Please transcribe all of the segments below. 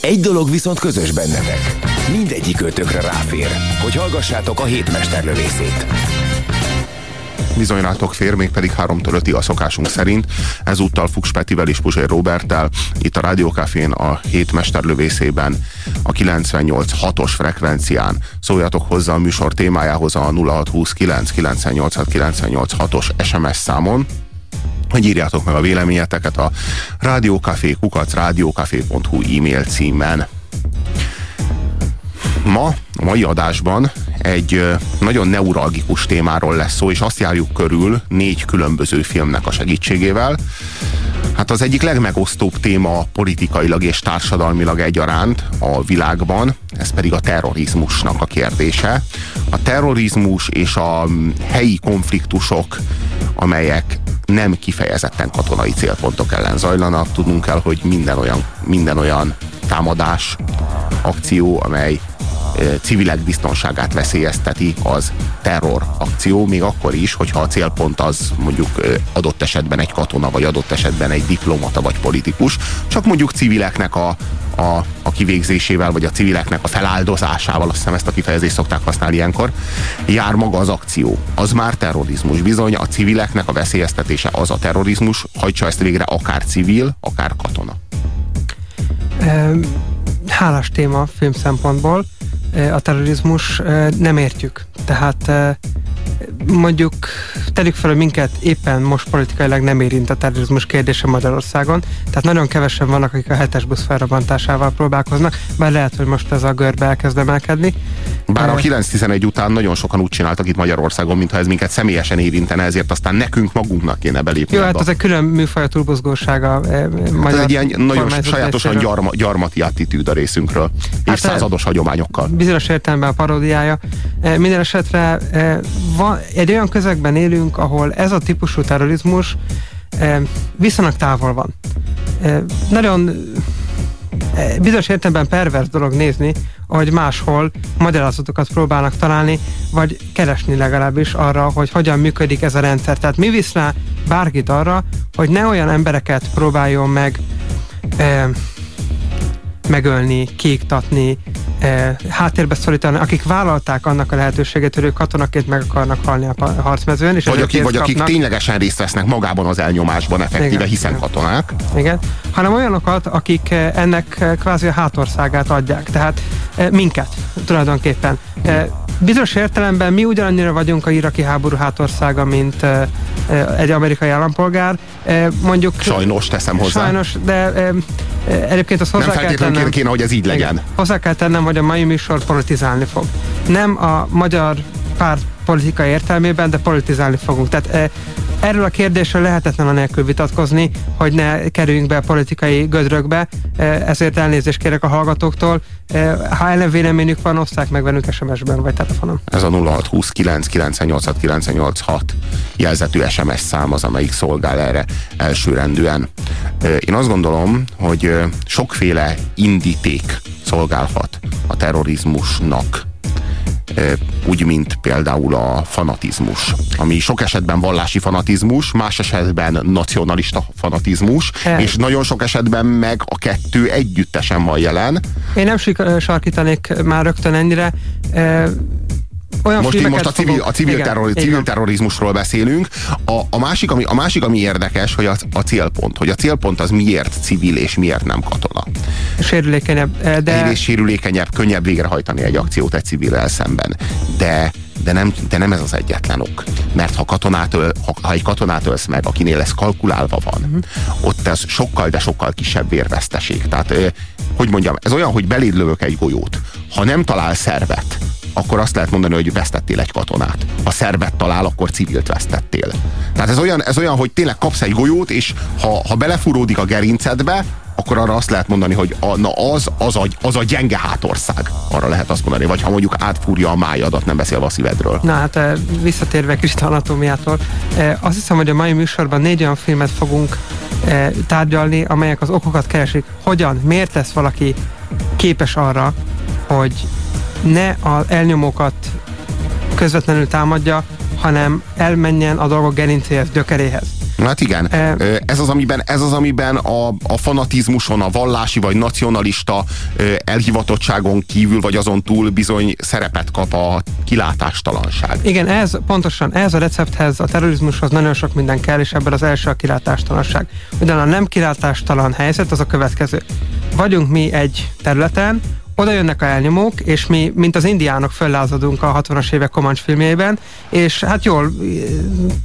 Egy dolog viszont közös bennetek. Mindegyik ötökre ráfér, hogy hallgassátok a hétmesterlövészét bizony rátok fér, mégpedig háromtól ötig a szokásunk szerint. Ezúttal Fuchs Petivel és Puzsér Roberttel itt a Rádiókafén a hét mesterlövészében a 98.6-os frekvencián. Szóljatok hozzá a műsor témájához a 0629 98 os SMS számon, hogy írjátok meg a véleményeteket a rádiókafé kukac rádiókafé.hu e-mail címen. Ma, a mai adásban egy nagyon neuralgikus témáról lesz szó, és azt járjuk körül négy különböző filmnek a segítségével. Hát az egyik legmegosztóbb téma politikailag és társadalmilag egyaránt a világban, ez pedig a terrorizmusnak a kérdése. A terrorizmus és a helyi konfliktusok, amelyek nem kifejezetten katonai célpontok ellen zajlanak. Tudnunk kell, hogy minden olyan, minden olyan támadás, akció, amely civilek biztonságát veszélyezteti, az terror akció, még akkor is, hogyha a célpont az mondjuk adott esetben egy katona, vagy adott esetben egy diplomata, vagy politikus, csak mondjuk civileknek a, a, a kivégzésével, vagy a civileknek a feláldozásával, azt hiszem ezt a kifejezést szokták használni ilyenkor, jár maga az akció. Az már terrorizmus. Bizony a civileknek a veszélyeztetése az a terrorizmus, hajtsa ezt végre akár civil, akár katona. Hálás téma film szempontból a terrorizmus nem értjük. Tehát mondjuk tegyük fel, hogy minket éppen most politikailag nem érint a terrorizmus kérdése Magyarországon, tehát nagyon kevesen vannak, akik a hetes busz felrobbantásával próbálkoznak, bár lehet, hogy most ez a görbe elkezd emelkedni. Bár a 9-11 után nagyon sokan úgy csináltak itt Magyarországon, mintha ez minket személyesen érintene, ezért aztán nekünk magunknak kéne belépni. Jó, hát ez egy külön műfaj a túlbuzgósága magyar Ez egy ilyen nagyon sajátosan gyarma, gyarmati attitűd a részünkről, hát évszázados hagyományokkal. Bizonyos értelemben a paródiája. Minden esetre van, egy olyan közegben élünk, ahol ez a típusú terrorizmus viszonylag távol van. Nagyon bizonyos értelemben pervers dolog nézni, hogy máshol magyarázatokat próbálnak találni, vagy keresni legalábbis arra, hogy hogyan működik ez a rendszer. Tehát mi visz rá bárkit arra, hogy ne olyan embereket próbáljon meg e, megölni, kiiktatni, eh, háttérbe szorítani, akik vállalták annak a lehetőséget, hogy ők katonaként meg akarnak halni a harcmezőn. És vagy, akik, vagy akik ténylegesen részt vesznek magában az elnyomásban, effektíve, igen, hiszen igen. katonák. Igen, hanem olyanokat, akik eh, ennek eh, kvázi a hátországát adják. Tehát eh, minket tulajdonképpen. Eh, bizonyos értelemben mi ugyanannyira vagyunk a iraki háború hátországa, mint eh, egy amerikai állampolgár. Mondjuk... Sajnos teszem hozzá. Sajnos, de egyébként azt hozzá Nem kell tennem... kéne, hogy ez így legyen. Igen, hozzá kell tennem, hogy a mai műsor politizálni fog. Nem a magyar párt politika értelmében, de politizálni fogunk. Tehát Erről a kérdésről lehetetlen a nélkül vitatkozni, hogy ne kerüljünk be a politikai gödrökbe, ezért elnézést kérek a hallgatóktól. Ha ellenvéleményük van, oszták meg velünk SMS-ben vagy telefonon. Ez a 0629 986 986 jelzetű SMS szám az, amelyik szolgál erre elsőrendűen. Én azt gondolom, hogy sokféle indíték szolgálhat a terrorizmusnak úgy, mint például a fanatizmus, ami sok esetben vallási fanatizmus, más esetben nacionalista fanatizmus, e. és nagyon sok esetben meg a kettő együttesen van jelen. Én nem sarkítanék már rögtön ennyire olyan most, most a civil, a civil, igen, terror, civil terrorizmusról beszélünk. A, a, másik, ami, a másik, ami érdekes, hogy a, a célpont. Hogy a célpont az miért civil és miért nem katona. Sérülékenyebb. Eh, de... Egyrészt sérülékenyebb, könnyebb végrehajtani egy akciót egy civil szemben. De de nem, de nem ez az egyetlen ok. Mert ha, katonát öl, ha, ha egy katonát ölsz meg, akinél ez kalkulálva van, uh-huh. ott ez sokkal, de sokkal kisebb vérveszteség. Tehát, hogy mondjam, ez olyan, hogy beléd lövök egy golyót. Ha nem talál szervet, akkor azt lehet mondani, hogy vesztettél egy katonát. Ha szervet talál, akkor civilt vesztettél. Tehát ez olyan, ez olyan hogy tényleg kapsz egy golyót, és ha, ha belefuródik a gerincedbe, akkor arra azt lehet mondani, hogy a, na az, az a, az a gyenge hátország. Arra lehet azt mondani. Vagy ha mondjuk átfúrja a májadat, nem beszélve a szívedről. Na hát eh, visszatérve kicsit anatómiától, eh, azt hiszem, hogy a mai műsorban négy olyan filmet fogunk eh, tárgyalni, amelyek az okokat keresik. Hogyan, miért lesz valaki képes arra, hogy ne az elnyomókat közvetlenül támadja, hanem elmenjen a dolgok gerincéhez, gyökeréhez. Hát igen, ez az, amiben, ez az, amiben a, a fanatizmuson, a vallási vagy nacionalista elhivatottságon kívül vagy azon túl bizony szerepet kap a kilátástalanság. Igen, ez pontosan, ez a recepthez, a terrorizmushoz nagyon sok minden kell, és ebben az első a kilátástalanság. Ugyan a nem kilátástalan helyzet az a következő. Vagyunk mi egy területen, oda jönnek a elnyomók, és mi, mint az indiánok föllázadunk a 60-as évek Komancs filmjében, és hát jól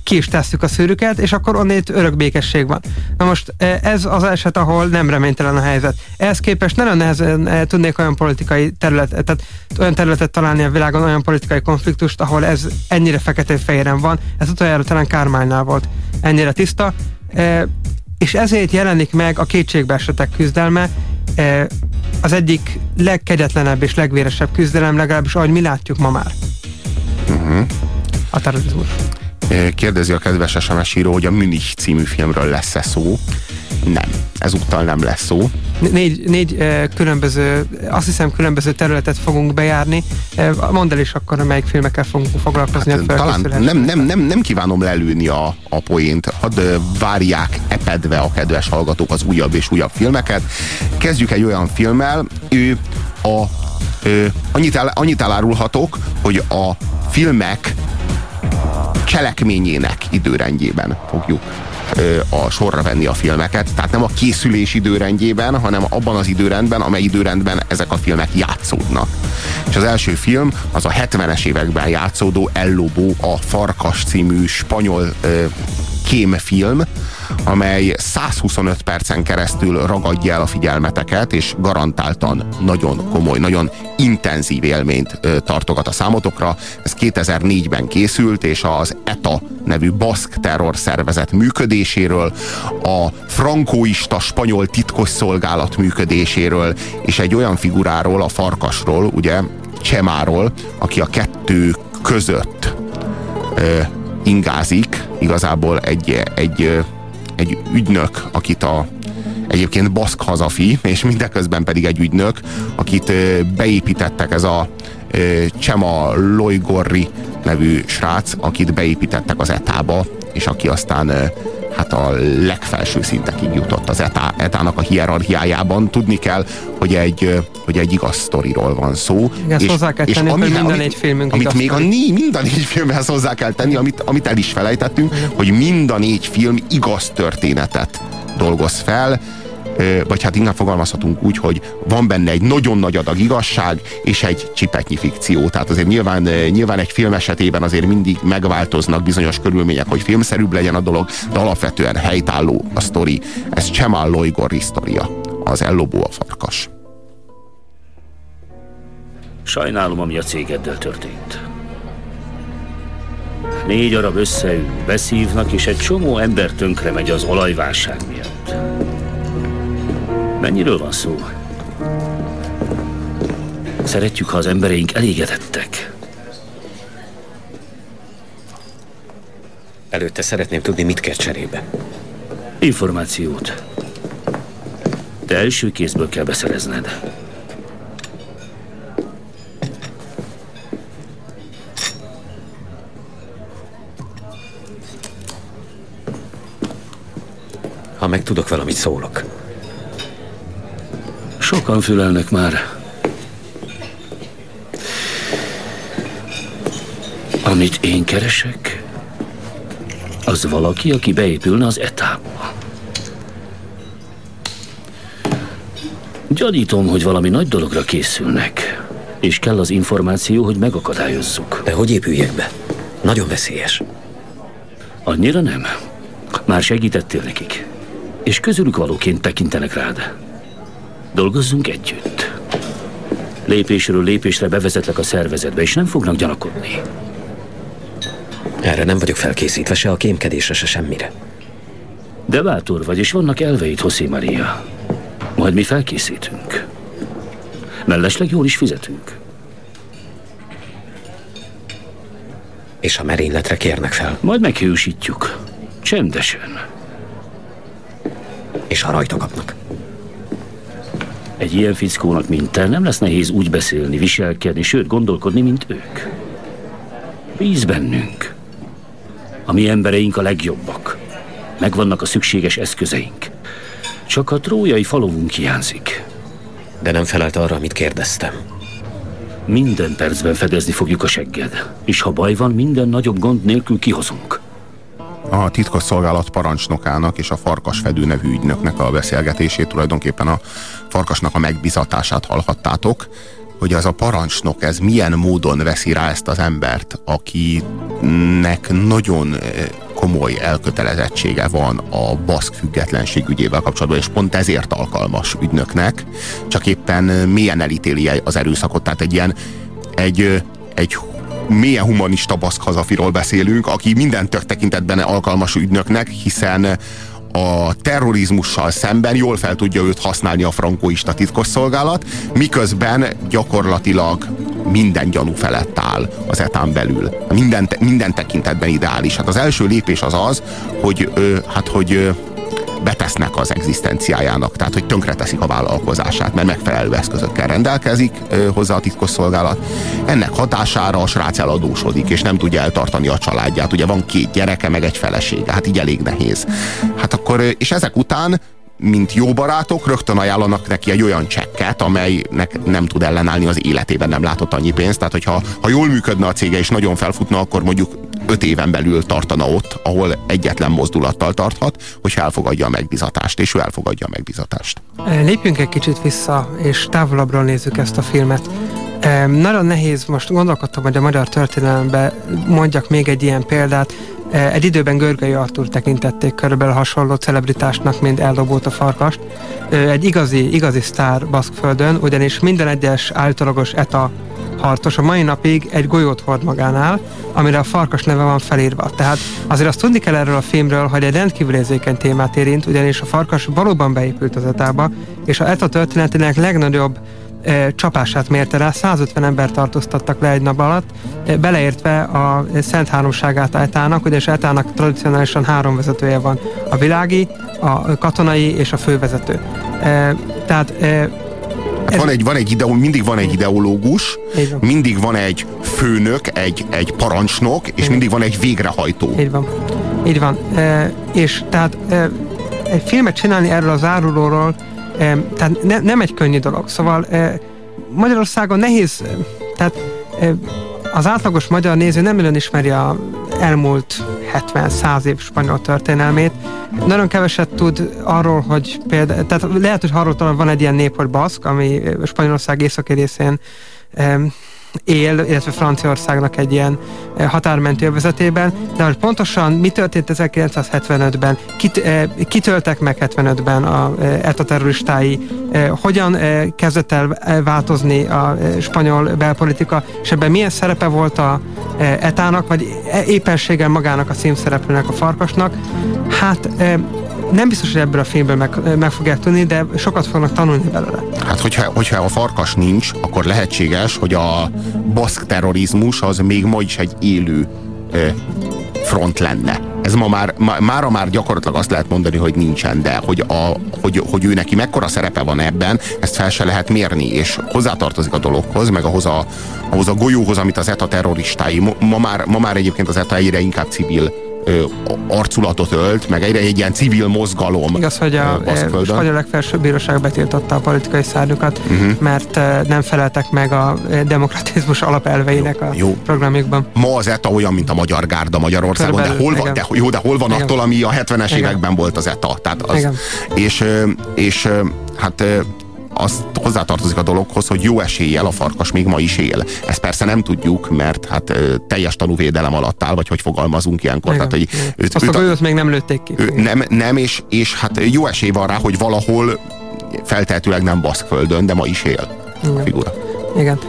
ki is tesszük a szűrüket, és akkor onnét örök békesség van. Na most ez az eset, ahol nem reménytelen a helyzet. Ehhez képest nagyon nehezen tudnék olyan politikai területet, tehát olyan területet találni a világon, olyan politikai konfliktust, ahol ez ennyire fekete-fehéren van. Ez utoljára talán Kármánynál volt ennyire tiszta. És ezért jelenik meg a kétségbeesetek küzdelme, az egyik legkegyetlenebb és legvéresebb küzdelem, legalábbis ahogy mi látjuk ma már. Uh-huh. A terrorizmus. Kérdezi a kedves SMS író, hogy a Münich című filmről lesz-e szó. Nem, ezúttal nem lesz szó. Négy, négy eh, különböző, azt hiszem különböző területet fogunk bejárni. Eh, mondd el is akkor, melyik filmekkel fogunk foglalkozni. Hát, talán nem, nem, nem, nem kívánom lelőni a, a poént. Hadd eh, várják epedve a kedves hallgatók az újabb és újabb filmeket. Kezdjük egy olyan filmmel, ő a, ö, annyit, el, annyit elárulhatok, hogy a filmek cselekményének időrendjében fogjuk a sorra venni a filmeket, tehát nem a készülés időrendjében, hanem abban az időrendben, amely időrendben ezek a filmek játszódnak. És az első film az a 70-es években játszódó El Lobo, a Farkas című spanyol kémfilm, amely 125 percen keresztül ragadja el a figyelmeteket, és garantáltan nagyon komoly, nagyon intenzív élményt tartogat a számotokra. Ez 2004-ben készült, és az ETA nevű baszk terrorszervezet működéséről, a frankóista spanyol titkosszolgálat működéséről, és egy olyan figuráról, a farkasról, ugye, Csemáról, aki a kettő között ingázik, igazából egy, egy, egy ügynök, akit a egyébként baszk hazafi, és mindeközben pedig egy ügynök, akit beépítettek ez a Csema Lojgorri nevű srác, akit beépítettek az etába, és aki aztán hát a legfelső szintekig jutott az etá, etának a hierarchiájában. Tudni kell, hogy egy, hogy egy igaz sztoriról van szó. Igen, és, hozzá kell tenni, hogy minden egy filmünk Amit még a né, mind a négy filmhez hozzá kell tenni, amit, amit el is felejtettünk, hogy mind a négy film igaz történetet dolgoz fel, vagy hát inkább fogalmazhatunk úgy, hogy van benne egy nagyon nagy adag igazság, és egy csipetnyi fikció. Tehát azért nyilván, nyilván egy film esetében azért mindig megváltoznak bizonyos körülmények, hogy filmszerűbb legyen a dolog, de alapvetően helytálló a sztori. Ez Csemal Loigor sztoria, az Ellobó a farkas. Sajnálom, ami a cégeddel történt. Négy arab összeül, beszívnak, és egy csomó ember tönkre megy az olajválság miatt. Mennyiről van szó? Szeretjük, ha az embereink elégedettek. Előtte szeretném tudni, mit kell cserébe. Információt. Te első kézből kell beszerezned. Ha meg tudok valamit, szólok. Sokan fülelnek már. Amit én keresek, az valaki, aki beépülne az etába. Gyanítom, hogy valami nagy dologra készülnek, és kell az információ, hogy megakadályozzuk. De hogy épüljek be? Nagyon veszélyes. Annyira nem. Már segítettél nekik, és közülük valóként tekintenek rád. Dolgozzunk együtt. Lépésről lépésre bevezetlek a szervezetbe, és nem fognak gyanakodni. Erre nem vagyok felkészítve, se a kémkedésre, se semmire. De bátor vagy, és vannak elveid, José Maria. Majd mi felkészítünk. Mellesleg jól is fizetünk. És a merényletre kérnek fel. Majd meghősítjük. Csendesen. És ha rajta kapnak. Egy ilyen fickónak, mint te, nem lesz nehéz úgy beszélni, viselkedni, sőt gondolkodni, mint ők. Bíz bennünk. A mi embereink a legjobbak. Megvannak a szükséges eszközeink. Csak a trójai falovunk hiányzik. De nem felelt arra, amit kérdeztem. Minden percben fedezni fogjuk a segged. És ha baj van, minden nagyobb gond nélkül kihozunk. A titkosszolgálat parancsnokának és a Farkasfedő nevű ügynöknek a beszélgetését, tulajdonképpen a Farkasnak a megbizatását hallhattátok, hogy az a parancsnok ez milyen módon veszi rá ezt az embert, akinek nagyon eh, komoly elkötelezettsége van a baszk függetlenség ügyével kapcsolatban, és pont ezért alkalmas ügynöknek, csak éppen milyen elítéli az erőszakot, tehát egy ilyen egy, egy mélyen humanista baszk hazafiról beszélünk, aki minden tök tekintetben alkalmas ügynöknek, hiszen a terrorizmussal szemben jól fel tudja őt használni a frankóista titkosszolgálat, miközben gyakorlatilag minden gyanú felett áll az etán belül. Minden, minden tekintetben ideális. Hát az első lépés az az, hogy, hát, hogy betesznek az egzisztenciájának, tehát hogy tönkreteszik a vállalkozását, mert megfelelő eszközökkel rendelkezik hozzá a titkosszolgálat. Ennek hatására a srác eladósodik, és nem tudja eltartani a családját. Ugye van két gyereke, meg egy felesége, hát így elég nehéz. Hát akkor, és ezek után mint jó barátok, rögtön ajánlanak neki egy olyan csekket, amelynek nem tud ellenállni az életében, nem látott annyi pénzt. Tehát, hogyha ha jól működne a cége és nagyon felfutna, akkor mondjuk öt éven belül tartana ott, ahol egyetlen mozdulattal tarthat, hogy elfogadja a megbizatást, és ő elfogadja a megbizatást. Lépjünk egy kicsit vissza, és távolabbról nézzük ezt a filmet. Nagyon nehéz, most gondolkodtam, hogy a magyar történelemben mondjak még egy ilyen példát, egy időben Görgei Artur tekintették körülbelül hasonló celebritásnak, mint eldobult a farkast. Egy igazi, igazi sztár Baszkföldön, ugyanis minden egyes állítólagos ETA harcos a mai napig egy golyót hord magánál, amire a farkas neve van felírva. Tehát azért azt tudni kell erről a filmről, hogy egy rendkívül érzékeny témát érint, ugyanis a farkas valóban beépült az etába, és a ETA történetének legnagyobb csapását mérte rá, 150 ember tartóztattak le egy nap alatt, beleértve a Szent Háromságát Etának, ugyanis Etának tradicionálisan három vezetője van, a világi, a katonai és a fővezető. Tehát ez... Van egy, van egy ideó, mindig van egy ideológus, mindig van egy főnök, egy, egy parancsnok, és mindig van egy végrehajtó. Így van. Így van. E, és tehát e, egy filmet csinálni erről az árulóról, tehát ne, nem egy könnyű dolog. Szóval Magyarországon nehéz, tehát az átlagos magyar néző nem nagyon ismeri a elmúlt 70-100 év spanyol történelmét. Nagyon keveset tud arról, hogy például, tehát lehet, hogy arról van egy ilyen nép, hogy baszk, ami Spanyolország északi részén él, illetve Franciaországnak egy ilyen eh, határmentő vezetében, de hogy pontosan mi történt 1975-ben, kit, eh, kitöltek meg 75-ben a eh, ETA terroristái, hogyan kezdett el változni a spanyol belpolitika, és ebben milyen szerepe volt a ETA-nak, vagy éppenséggel magának a címszereplőnek, a farkasnak, hát nem biztos, hogy ebből a filmből meg, meg fogják tudni, de sokat fognak tanulni belőle. Hát, hogyha, hogyha a farkas nincs, akkor lehetséges, hogy a baszk terrorizmus az még ma is egy élő ö, front lenne. Ez ma már, ma, mára már gyakorlatilag azt lehet mondani, hogy nincsen, de hogy, a, hogy, hogy ő neki mekkora szerepe van ebben, ezt fel se lehet mérni, és hozzátartozik a dologhoz, meg ahhoz a, ahhoz a golyóhoz, amit az ETA terroristái, ma már, ma már egyébként az ETA egyre inkább civil ö, arculatot ölt, meg egyre egy ilyen civil mozgalom. Igaz, hogy a spanyol legfelsőbb bíróság betiltotta a politikai szárnyukat, uh-huh. mert nem feleltek meg a demokratizmus alapelveinek a jó. programjukban. Ma az ETA olyan, mint a magyar gárda Magyarországon, de hol, van, de, jó, de hol van igen. attól, ami a 70-es igen. években volt az ETA? Tehát az, igen. és, és hát az hozzátartozik a dologhoz, hogy jó eséllyel a farkas még ma is él. Ezt persze nem tudjuk, mert hát teljes tanúvédelem alatt áll, vagy hogy fogalmazunk ilyenkor. Igen, tehát, hogy őt, Azt őt, a golyót még nem lőtték ki. Ő, nem, nem és, és hát jó esély van rá, hogy valahol feltehetőleg nem Baszkföldön, de ma is él Igen. a figura. Igen.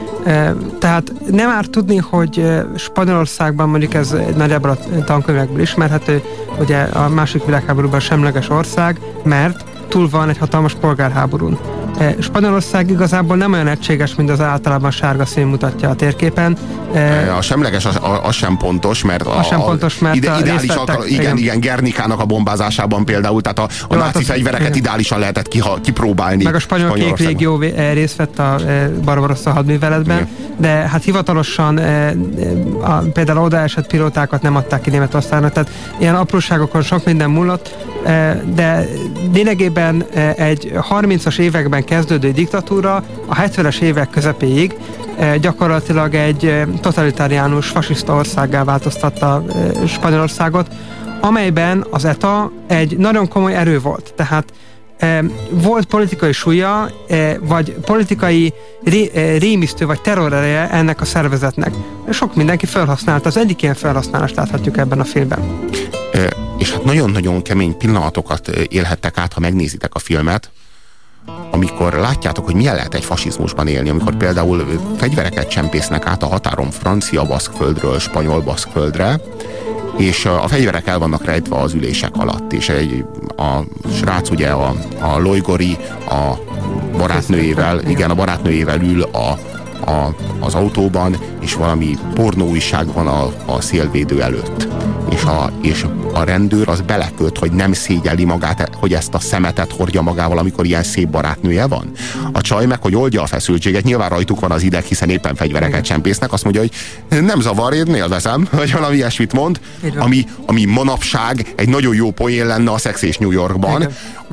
Tehát nem árt tudni, hogy Spanyolországban mondjuk ez nagyjából a tankönyvekből ismerhető, ugye a második világháborúban semleges ország, mert túl van egy hatalmas polgárháborún. E, Spanyolország igazából nem olyan egységes, mint az általában sárga szín mutatja a térképen. E, a semleges az, az sem pontos, mert a, a sem pontos, mert ide, ideális alkal, igen, igen, igen, Gernikának a bombázásában például, tehát a, a Jó, náci hát az- ideálisan igen. ideálisan lehetett kiha, kipróbálni. Meg a spanyol kék régió részt vett a Barbarossa hadműveletben, Igen. de hát hivatalosan a, például oda esett pilótákat nem adták ki Németországnak, tehát ilyen apróságokon sok minden múlott, de lényegében eh, egy 30-as években kezdődő diktatúra a 70-es évek közepéig eh, gyakorlatilag egy eh, totalitáriánus, fasiszta országgá változtatta Spanyolországot, amelyben az ETA egy nagyon komoly erő volt. Tehát eh, volt politikai súlya, vagy politikai ré, rémisztő, vagy terrorereje ennek a szervezetnek. Sok mindenki felhasználta. Az egyik ilyen felhasználást láthatjuk ebben a filmben. És hát nagyon-nagyon kemény pillanatokat élhettek át, ha megnézitek a filmet, amikor látjátok, hogy milyen lehet egy fasizmusban élni, amikor például ö, fegyvereket csempésznek át a határon francia baszkföldről spanyol baszkföldre, és a fegyverek el vannak rejtve az ülések alatt, és egy, a srác ugye a, a Lojgori a barátnőjével, igen, a barátnőjével ül a, a, az autóban, és valami pornóújság van a, a szélvédő előtt. És a, és a rendőr az beleköt, hogy nem szégyeli magát, hogy ezt a szemetet hordja magával, amikor ilyen szép barátnője van. A csaj meg, hogy oldja a feszültséget, nyilván rajtuk van az ideg, hiszen éppen fegyvereket csempésznek, azt mondja, hogy nem zavar, én élvezem, vagy valami ilyesmit mond, ami, ami manapság egy nagyon jó poén lenne a Szex és New Yorkban.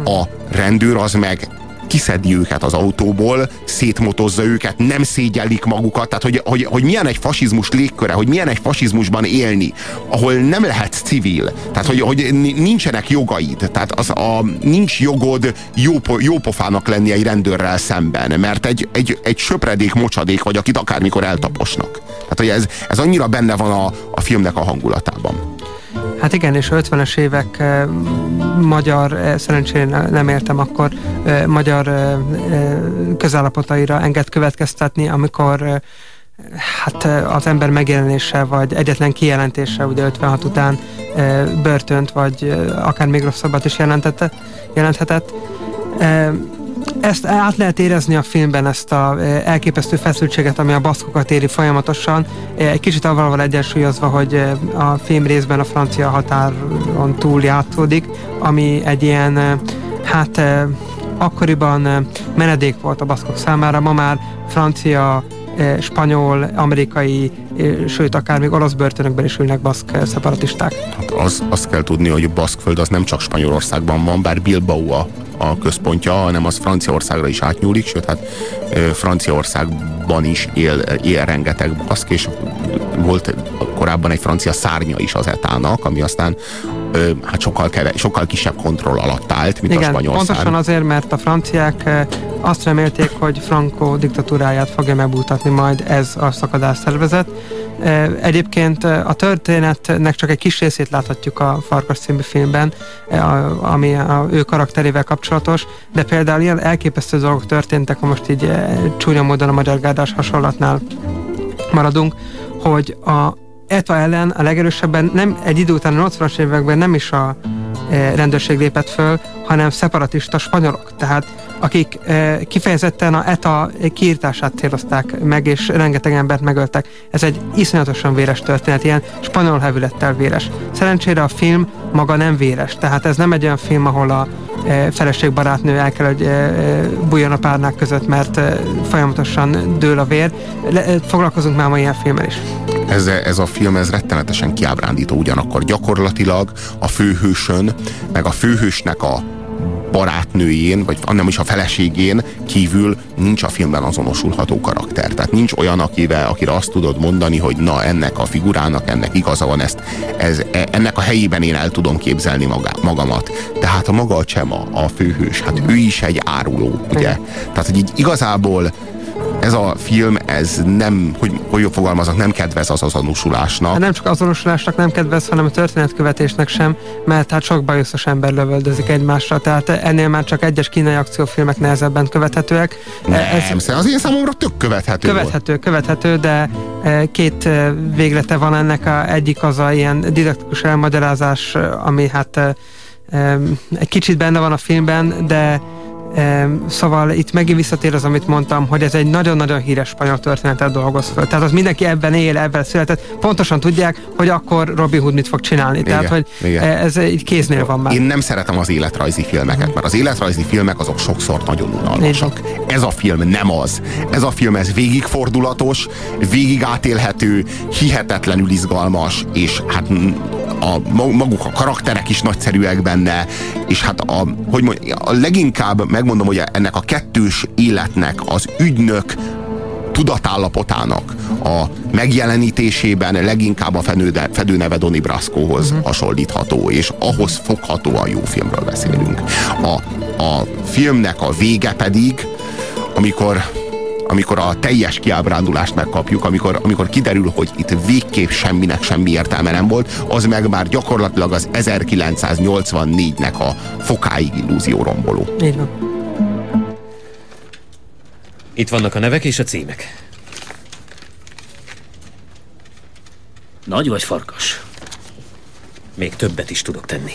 A rendőr az meg kiszedi őket az autóból, szétmotozza őket, nem szégyellik magukat, tehát hogy, hogy, hogy milyen egy fasizmus légköre, hogy milyen egy fasizmusban élni, ahol nem lehetsz civil, tehát hogy, hogy ni- nincsenek jogaid, tehát az a, nincs jogod jópo, jópofának lenni egy rendőrrel szemben, mert egy, egy, egy söpredék mocsadék vagy, akit akármikor eltaposnak. Tehát hogy ez, ez annyira benne van a, a filmnek a hangulatában. Hát igen, és a 50-es évek eh, magyar, eh, szerencsére ne- nem értem akkor, eh, magyar eh, közállapotaira enged következtetni, amikor hát az ember megjelenése, vagy egyetlen kijelentése ugye 56 után eh, börtönt, vagy akár még rosszabbat is jelentette, jelenthetett. Eh, ezt át lehet érezni a filmben, ezt a eh, elképesztő feszültséget, ami a baszkokat éri folyamatosan, eh, egy kicsit avval van egyensúlyozva, hogy eh, a film részben a francia határon túl játszódik, ami egy ilyen, hát akkoriban menedék volt a baszkok számára, ma már francia, spanyol, amerikai, eh, sőt akár még orosz börtönökben is ülnek baszk eh, szeparatisták. Hát az, azt kell tudni, hogy a Baszkföld az nem csak Spanyolországban van, bár Bilbao a, a központja, hanem az Franciaországra is átnyúlik, sőt, hát Franciaországban is él, él rengeteg baszk, és volt korábban egy francia szárnya is az etának, ami aztán ö, hát sokkal, keve, sokkal kisebb kontroll alatt állt, mint a Igen, spanyol pontosan szárny. azért, mert a franciák azt remélték, hogy Franco diktatúráját fogja megbújtatni majd ez a szakadás szervezet. Egyébként a történetnek csak egy kis részét láthatjuk a Farkas című filmben, a- ami a ő karakterével kapcsolatos, de például ilyen elképesztő dolgok történtek, ha most így csúnya módon a magyar gárdás hasonlatnál maradunk, hogy a ETA ellen a legerősebben nem egy idő után a 80-as években nem is a e, rendőrség lépett föl, hanem szeparatista spanyolok. Tehát akik e, kifejezetten a ETA kiírtását célozták meg, és rengeteg embert megöltek. Ez egy iszonyatosan véres történet, ilyen spanyol hevülettel véres. Szerencsére a film maga nem véres, tehát ez nem egy olyan film, ahol a e, feleségbarátnő el kell, hogy e, e, bújjon a párnák között, mert folyamatosan dől a vér. Foglalkozunk már ma ilyen filmmel is. ez, ez a film ez rettenetesen kiábrándító ugyanakkor. Gyakorlatilag a főhősön, meg a főhősnek a barátnőjén, vagy nem is a feleségén kívül nincs a filmben azonosulható karakter. Tehát nincs olyan, akivel, akire azt tudod mondani, hogy na ennek a figurának, ennek igaza van, ezt, ez, e- ennek a helyében én el tudom képzelni maga, magamat. Tehát a maga a Csema, a főhős, hát ő is egy áruló, ugye? Tehát, hogy így igazából ez a film, ez nem, hogy, hogy fogalmazok, nem kedvez az azonosulásnak. Hát nem csak azonosulásnak nem kedvez, hanem a történetkövetésnek sem, mert hát sok bajuszos ember lövöldözik egymásra, tehát ennél már csak egyes kínai akciófilmek nehezebben követhetőek. Nem, Ez az én számomra tök követhető, volt. követhető, követhető, de eh, két eh, véglete van ennek, a, egyik az a ilyen didaktikus elmagyarázás, ami hát eh, egy kicsit benne van a filmben, de Szóval itt megint visszatér az, amit mondtam, hogy ez egy nagyon-nagyon híres spanyol történetet dolgoz föl. Tehát az mindenki ebben él, ebben született. Pontosan tudják, hogy akkor Robin Hood mit fog csinálni. Igen, Tehát, hogy igen. ez egy kéznél van már. Én nem szeretem az életrajzi filmeket, mert az életrajzi filmek azok sokszor nagyon unalmasak. Ez a film nem az. Ez a film ez végigfordulatos, végig átélhető, hihetetlenül izgalmas, és hát a, maguk a karakterek is nagyszerűek benne, és hát a, hogy mondjam, a leginkább megmondom, hogy ennek a kettős életnek az ügynök tudatállapotának a megjelenítésében leginkább a fedőneve, fedőneve Donny Brascohoz uh-huh. hasonlítható, és ahhoz foghatóan jó filmről beszélünk. A, a filmnek a vége pedig, amikor amikor a teljes kiábrándulást megkapjuk, amikor, amikor kiderül, hogy itt végképp semminek semmi értelme nem volt, az meg már gyakorlatilag az 1984-nek a fokáig illúzió romboló. Így van. Itt vannak a nevek és a címek. Nagy vagy farkas? Még többet is tudok tenni.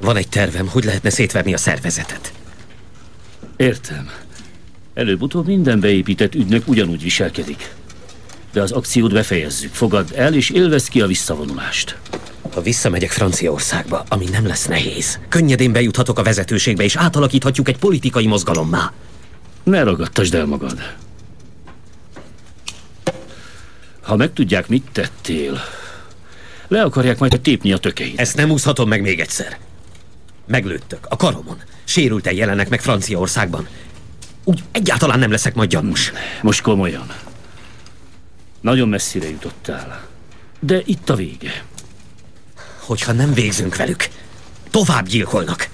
Van egy tervem, hogy lehetne szétverni a szervezetet. Értem. Előbb-utóbb minden beépített ügynök ugyanúgy viselkedik. De az akciót befejezzük. Fogad el és élvezd ki a visszavonulást. Ha visszamegyek Franciaországba, ami nem lesz nehéz, könnyedén bejuthatok a vezetőségbe, és átalakíthatjuk egy politikai mozgalommá. Ne ragadtasd el magad. Ha megtudják, mit tettél, le akarják majd tépni a tökeit. Ezt nem úszhatom meg még egyszer. Meglőttök a karomon. Sérülten jelenek meg Franciaországban úgy egyáltalán nem leszek majd gyanús. Most komolyan. Nagyon messzire jutottál. De itt a vége. Hogyha nem végzünk velük, tovább gyilkolnak.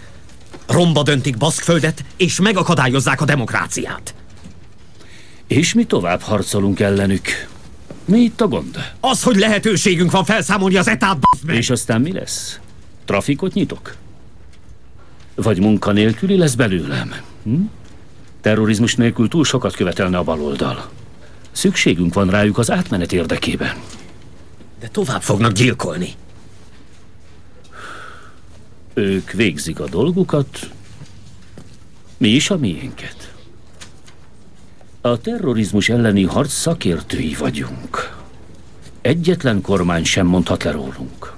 Romba döntik Baszkföldet, és megakadályozzák a demokráciát. És mi tovább harcolunk ellenük. Mi itt a gond? Az, hogy lehetőségünk van felszámolni az etát, És aztán mi lesz? Trafikot nyitok? Vagy munkanélküli lesz belőlem? Hm? Terrorizmus nélkül túl sokat követelne a baloldal. Szükségünk van rájuk az átmenet érdekében. De tovább fognak gyilkolni. Ők végzik a dolgukat, mi is a miénket. A terrorizmus elleni harc szakértői vagyunk. Egyetlen kormány sem mondhat le rólunk.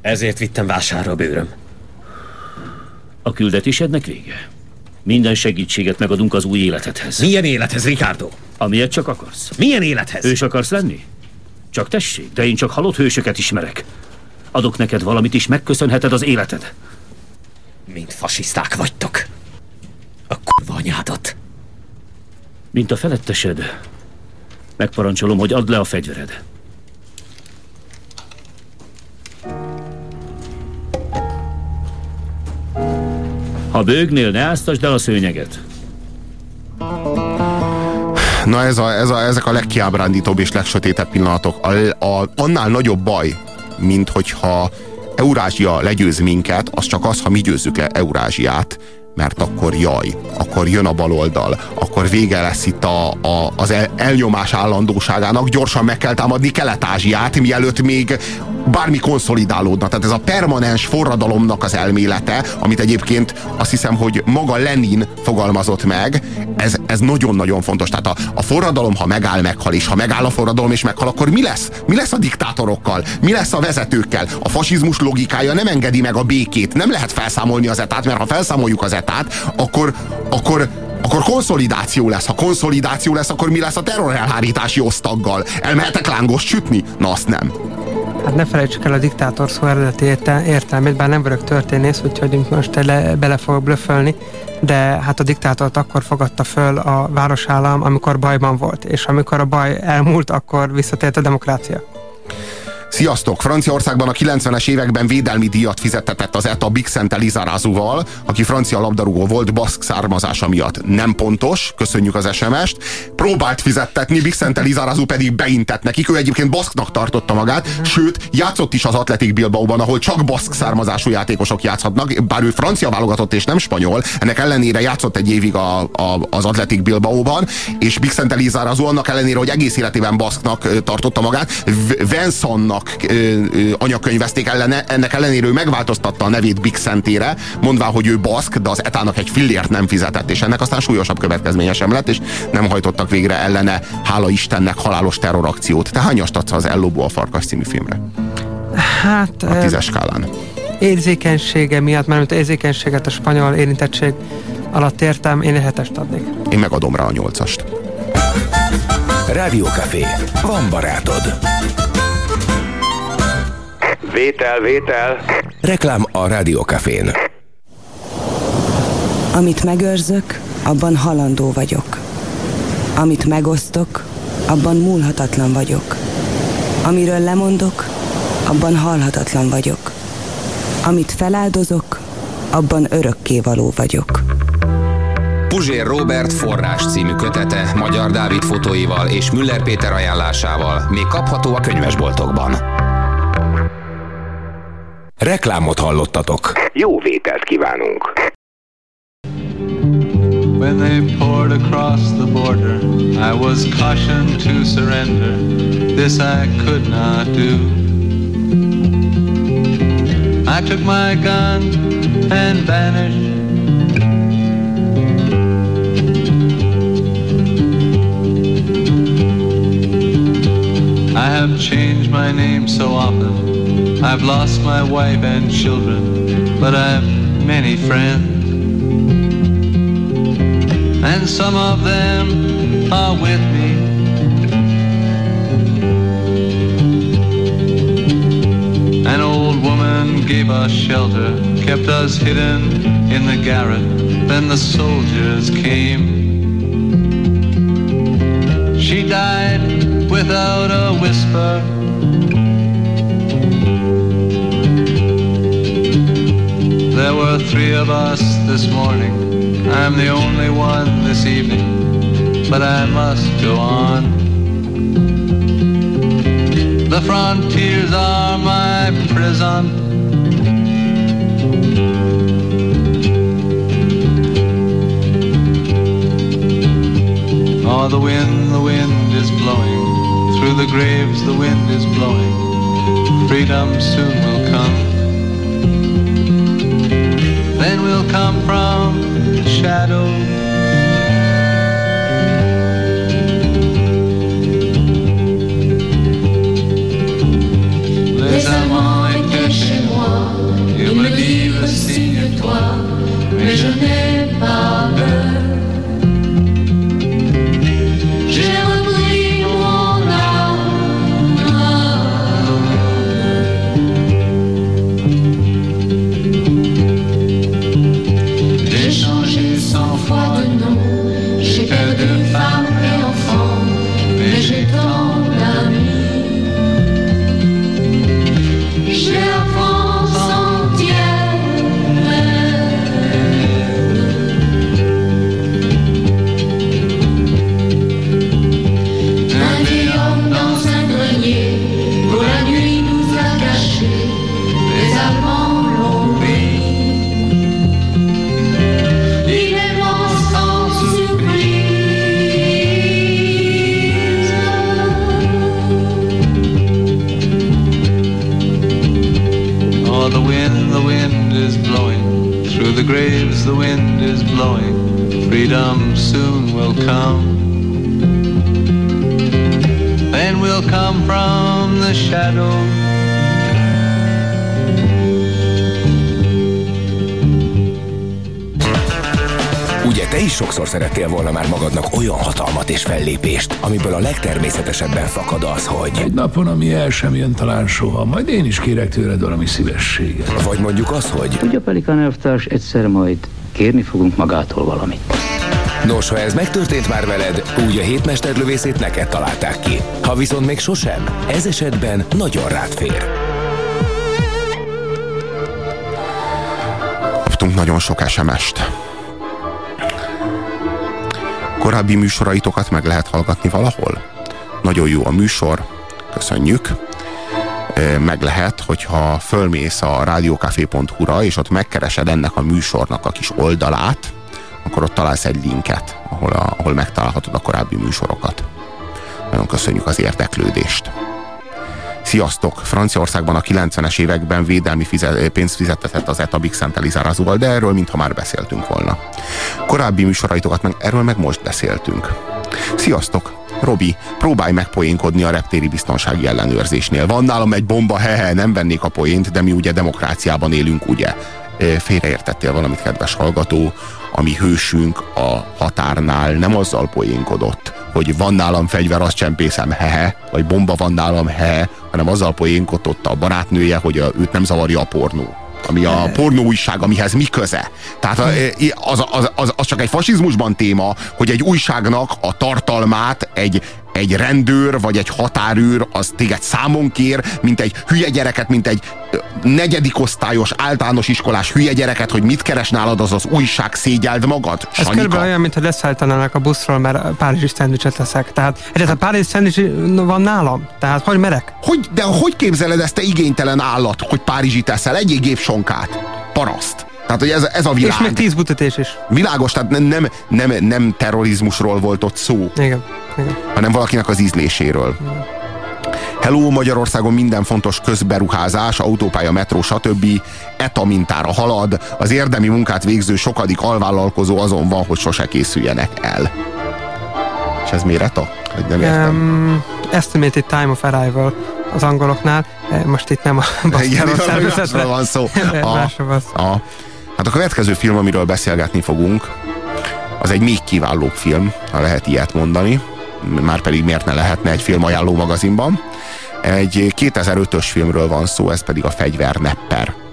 Ezért vittem vásárra a bőröm. A küldetésednek vége. Minden segítséget megadunk az új életedhez. Milyen élethez, Ricardo? Amilyet csak akarsz. Milyen élethez? Hős akarsz lenni? Csak tessék, de én csak halott hősöket ismerek. Adok neked valamit is, megköszönheted az életed. Mint fasiszták vagytok. A kurva anyádat. Mint a felettesed. Megparancsolom, hogy add le a fegyvered. Ha bőgnél, ne áztasd el a szőnyeget. Na ez a, ez a, ezek a legkiábrándítóbb és legsötétebb pillanatok. A, a, annál nagyobb baj, mint hogyha Eurázsia legyőz minket, az csak az, ha mi győzzük le Eurázsiát, mert akkor jaj, akkor jön a baloldal, akkor vége lesz itt a, a, az el, elnyomás állandóságának, gyorsan meg kell támadni Kelet-Ázsiát, mielőtt még bármi konszolidálódna. Tehát ez a permanens forradalomnak az elmélete, amit egyébként azt hiszem, hogy maga Lenin fogalmazott meg, ez, ez nagyon-nagyon fontos. Tehát a, a forradalom, ha megáll, meghal, és ha megáll a forradalom és meghal, akkor mi lesz? Mi lesz a diktátorokkal? Mi lesz a vezetőkkel? A fasizmus logikája nem engedi meg a békét. Nem lehet felszámolni az etát, mert ha felszámoljuk az etát, akkor, akkor akkor konszolidáció lesz. Ha konszolidáció lesz, akkor mi lesz a terrorelhárítási osztaggal? Elmehetek lángos sütni? Na azt nem. Hát ne felejtsük el a diktátor szó eredeti értelmét, bár nem vagyok történész, úgyhogy most le, bele fogok blöfölni, de hát a diktátort akkor fogadta föl a városállam, amikor bajban volt, és amikor a baj elmúlt, akkor visszatért a demokrácia. Sziasztok! Franciaországban a 90-es években védelmi díjat fizettetett az ETA Bixent Elizarázuval, aki francia labdarúgó volt baszk származása miatt. Nem pontos, köszönjük az SMS-t. Próbált fizettetni, Bixent Elizarázu pedig beintett nekik. Ő egyébként baszknak tartotta magát, sőt, játszott is az Atletik Bilbaóban, ahol csak baszk származású játékosok játszhatnak, bár ő francia válogatott és nem spanyol. Ennek ellenére játszott egy évig a, a, az Atletik Bilbaóban, és Bixent Elizarázu annak ellenére, hogy egész életében baszknak tartotta magát, Vensonnak anyagilag ö, ö, anyakönyvezték ellene, ennek ellenére ő megváltoztatta a nevét Big Szentére, mondván, hogy ő baszk, de az etának egy fillért nem fizetett, és ennek aztán súlyosabb következménye sem lett, és nem hajtottak végre ellene, hála Istennek, halálos terrorakciót. Te hányast adsz az Ellobó a Farkas című filmre? Hát... A tízes skálán. Érzékenysége miatt, mert érzékenységet a spanyol érintettség alatt értem, én hetest adnék. Én megadom rá a nyolcast. Rádiókafé. Van barátod. Vétel, vétel. Reklám a Rádiókafén. Amit megőrzök, abban halandó vagyok. Amit megosztok, abban múlhatatlan vagyok. Amiről lemondok, abban halhatatlan vagyok. Amit feláldozok, abban örökké való vagyok. Puzsér Robert forrás című kötete Magyar Dávid fotóival és Müller Péter ajánlásával még kapható a könyvesboltokban. Reklámot hallottatok. Jó vételt kívánunk. When they poured across the border, I was cautioned to surrender. This I could not do. I took my gun and vanished. I have changed my name so often. I've lost my wife and children, but I've many friends. And some of them are with me. An old woman gave us shelter, kept us hidden in the garret. Then the soldiers came. She died without a whisper. There were three of us this morning. I'm the only one this evening, but I must go on. The frontiers are my prison. Oh, the wind, the wind is blowing. Through the graves, the wind is blowing. Freedom soon will come men will come from the shadows. Szerettél volna már magadnak olyan hatalmat és fellépést, amiből a legtermészetesebben fakad az, hogy... Egy napon, ami el sem jön talán soha, majd én is kérek tőled valami szívességet. Vagy mondjuk az, hogy... Ugye, Pelikán elvtárs, egyszer majd kérni fogunk magától valamit. Nos, ha ez megtörtént már veled, úgy a hétmesterlövészét neked találták ki. Ha viszont még sosem, ez esetben nagyon rád fér. Kaptunk nagyon sok SMS-t. Korábbi műsoraitokat meg lehet hallgatni valahol? Nagyon jó a műsor, köszönjük. Meg lehet, hogyha fölmész a rádiókafé.hu-ra, és ott megkeresed ennek a műsornak a kis oldalát, akkor ott találsz egy linket, ahol, a, ahol megtalálhatod a korábbi műsorokat. Nagyon köszönjük az érdeklődést. Sziasztok! Franciaországban a 90-es években védelmi fizet, pénzt fizetett az ETA Big Elizarazuval, de erről mintha már beszéltünk volna. Korábbi műsoraitokat meg erről meg most beszéltünk. Sziasztok! Robi, próbálj meg poénkodni a reptéri biztonsági ellenőrzésnél. Van nálam egy bomba, hehe, nem vennék a poént, de mi ugye demokráciában élünk, ugye? Félreértettél valamit, kedves hallgató, ami hősünk a határnál nem azzal poénkodott, hogy van nálam fegyver, azt csempészem, hehe, vagy bomba van nálam, hehe, hanem azzal poénkodott a barátnője, hogy őt nem zavarja a pornó ami a pornó újság, amihez mi köze. Tehát az, az, az, az csak egy fasizmusban téma, hogy egy újságnak a tartalmát egy, egy rendőr vagy egy határőr az téged számon kér, mint egy hülye gyereket, mint egy negyedik osztályos általános iskolás hülye gyereket, hogy mit keres nálad, az az újság szégyeld magad? Ez körülbelül olyan, mintha leszállítanának a buszról, mert párizsi szendvicset leszek. Tehát a párizsi szendvics van nálam. Tehát hogy merek? Hogy, de hogy képzeled ezt te igénytelen állat, hogy párizsi teszel? Egy év sonkát. Paraszt. Tehát, hogy ez, ez a világ. És még tíz butatés is. Világos, tehát nem, nem, nem terrorizmusról volt ott szó. Igen. Igen. Hanem valakinek az ízléséről. Igen. Hello, Magyarországon minden fontos közberuházás, autópálya, metró, stb. ETA mintára halad. Az érdemi munkát végző sokadik alvállalkozó azon van, hogy sose készüljenek el. És ez miért ETA? Hogy nem értem. Um, estimated time of arrival az angoloknál. Eh, most itt nem a Igen, szervezetre van szó. A, a, hát a következő film, amiről beszélgetni fogunk, az egy még kiválóbb film, ha lehet ilyet mondani. Már pedig miért ne lehetne egy film ajánló magazinban. Egy 2005-ös filmről van szó, ez pedig a Fegyvernepper.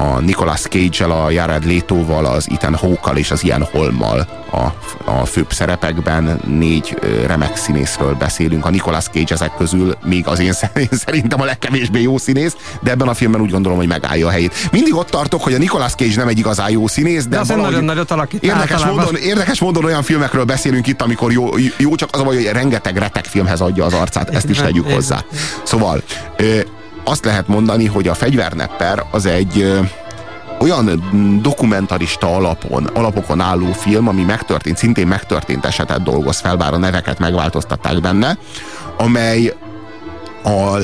A Nicolas Cage-el, a Jared Leto-val, az Ethan Hawke-kal és az Ian Holm-mal a, a főbb szerepekben négy remek színészről beszélünk. A Nicolas Cage ezek közül még az én szerintem a legkevésbé jó színész, de ebben a filmben úgy gondolom, hogy megállja a helyét. Mindig ott tartok, hogy a Nicolas Cage nem egy igazán jó színész, de, de valahogy nagyon nagyot alakít. Érdekes módon, érdekes módon olyan filmekről beszélünk itt, amikor jó, jó csak az a baj, hogy rengeteg retek filmhez adja az arcát, ezt is tegyük hozzá. Szóval azt lehet mondani, hogy a fegyvernepper az egy olyan dokumentarista alapon, alapokon álló film, ami megtörtént, szintén megtörtént esetet dolgoz fel, bár a neveket megváltoztatták benne, amely a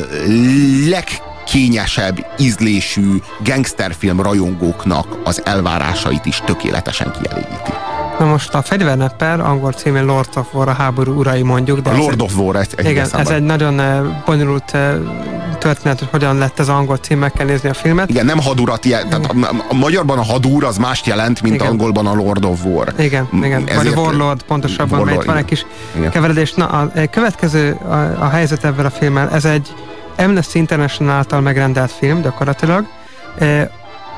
legkényesebb ízlésű gangsterfilm rajongóknak az elvárásait is tökéletesen kielégíti. Na most a fegyvernepper, angol címén Lord of War, a háború urai mondjuk. De a Lord of War, ez egy Igen, ez egy nagyon eh, bonyolult eh, történet, hogy hogyan lett ez angol cím, meg kell nézni a filmet. Igen, nem hadurat, tehát a, a magyarban a hadúr az mást jelent, mint igen. angolban a Lord of War. Igen, igen. Ezért, vagy a Warlord pontosabban, Warlord, mert van egy kis igen. keveredés. Na, a, a következő a, a helyzet ebben a filmmel, ez egy Amnesty International által megrendelt film gyakorlatilag.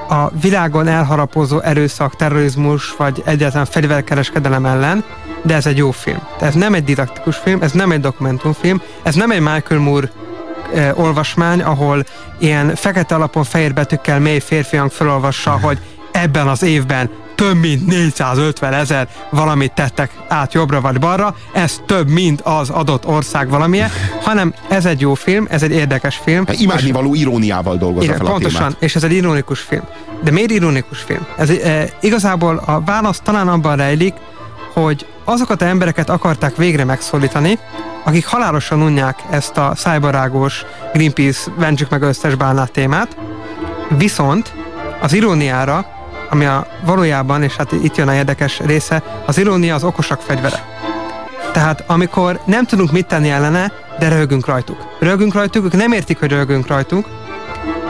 A világon elharapózó erőszak, terrorizmus, vagy egyáltalán fegyverkereskedelem ellen, de ez egy jó film. Ez nem egy didaktikus film, ez nem egy dokumentumfilm, ez nem egy Michael Moore e, olvasmány, ahol ilyen fekete alapon fehér betűkkel mély férfiang felolvassa, hogy ebben az évben több mint 450 ezer valamit tettek át jobbra vagy balra, ez több, mint az adott ország valamilyen, hanem ez egy jó film, ez egy érdekes film. Imádnivaló iróniával dolgozza fel pontosan, témát. és ez egy ironikus film. De miért ironikus film? Ez e, igazából a válasz talán abban rejlik, hogy azokat a embereket akarták végre megszólítani, akik halálosan unják ezt a szájbarágos Greenpeace ventsük meg összes bálnát témát, viszont az iróniára, ami a valójában, és hát itt jön a érdekes része, az irónia az okosak fegyvere. Tehát amikor nem tudunk mit tenni ellene, de rögünk rajtuk. Rögünk rajtuk, ők nem értik, hogy rögünk rajtuk,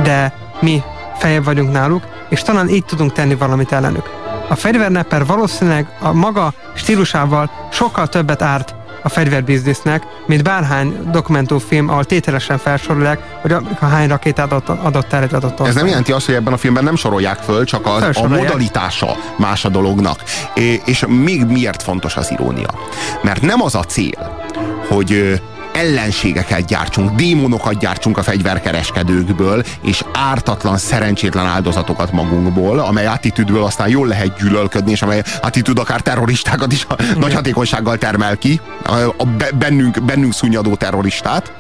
de mi fejebb vagyunk náluk, és talán így tudunk tenni valamit ellenük. A fegyvernepper valószínűleg a maga stílusával sokkal többet árt a fegyverbiznisznek, mint bárhány dokumentumfilm, ahol tételesen felsorolják, hogy a hány rakétát adott, adott el egy adott Ez nem jelenti azt, hogy ebben a filmben nem sorolják föl, csak a, a modalitása más a dolognak. É, és még miért fontos az irónia? Mert nem az a cél, hogy ellenségeket gyártsunk, démonokat gyártsunk a fegyverkereskedőkből, és ártatlan, szerencsétlen áldozatokat magunkból, amely attitűdből aztán jól lehet gyűlölködni, és amely attitűd akár terroristákat is a nagy hatékonysággal termel ki, a bennünk, bennünk szunnyadó terroristát,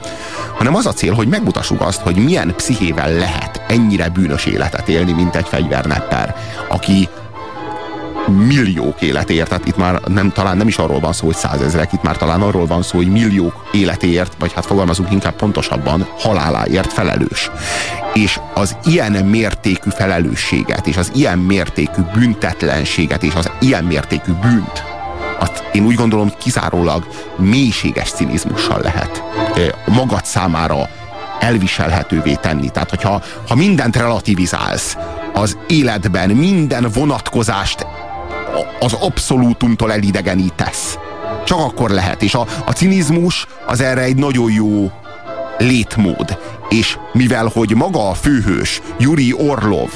hanem az a cél, hogy megmutassuk azt, hogy milyen pszichével lehet ennyire bűnös életet élni, mint egy fegyvernepper, aki milliók életéért, tehát itt már nem, talán nem is arról van szó, hogy százezrek, itt már talán arról van szó, hogy milliók életéért, vagy hát fogalmazunk inkább pontosabban, haláláért felelős. És az ilyen mértékű felelősséget, és az ilyen mértékű büntetlenséget, és az ilyen mértékű bűnt, azt én úgy gondolom, kizárólag mélységes cinizmussal lehet magad számára elviselhetővé tenni. Tehát, hogyha ha mindent relativizálsz, az életben minden vonatkozást az abszolútumtól elidegenítesz. Csak akkor lehet. És a, a cinizmus az erre egy nagyon jó létmód. És mivel, hogy maga a főhős, Yuri Orlov,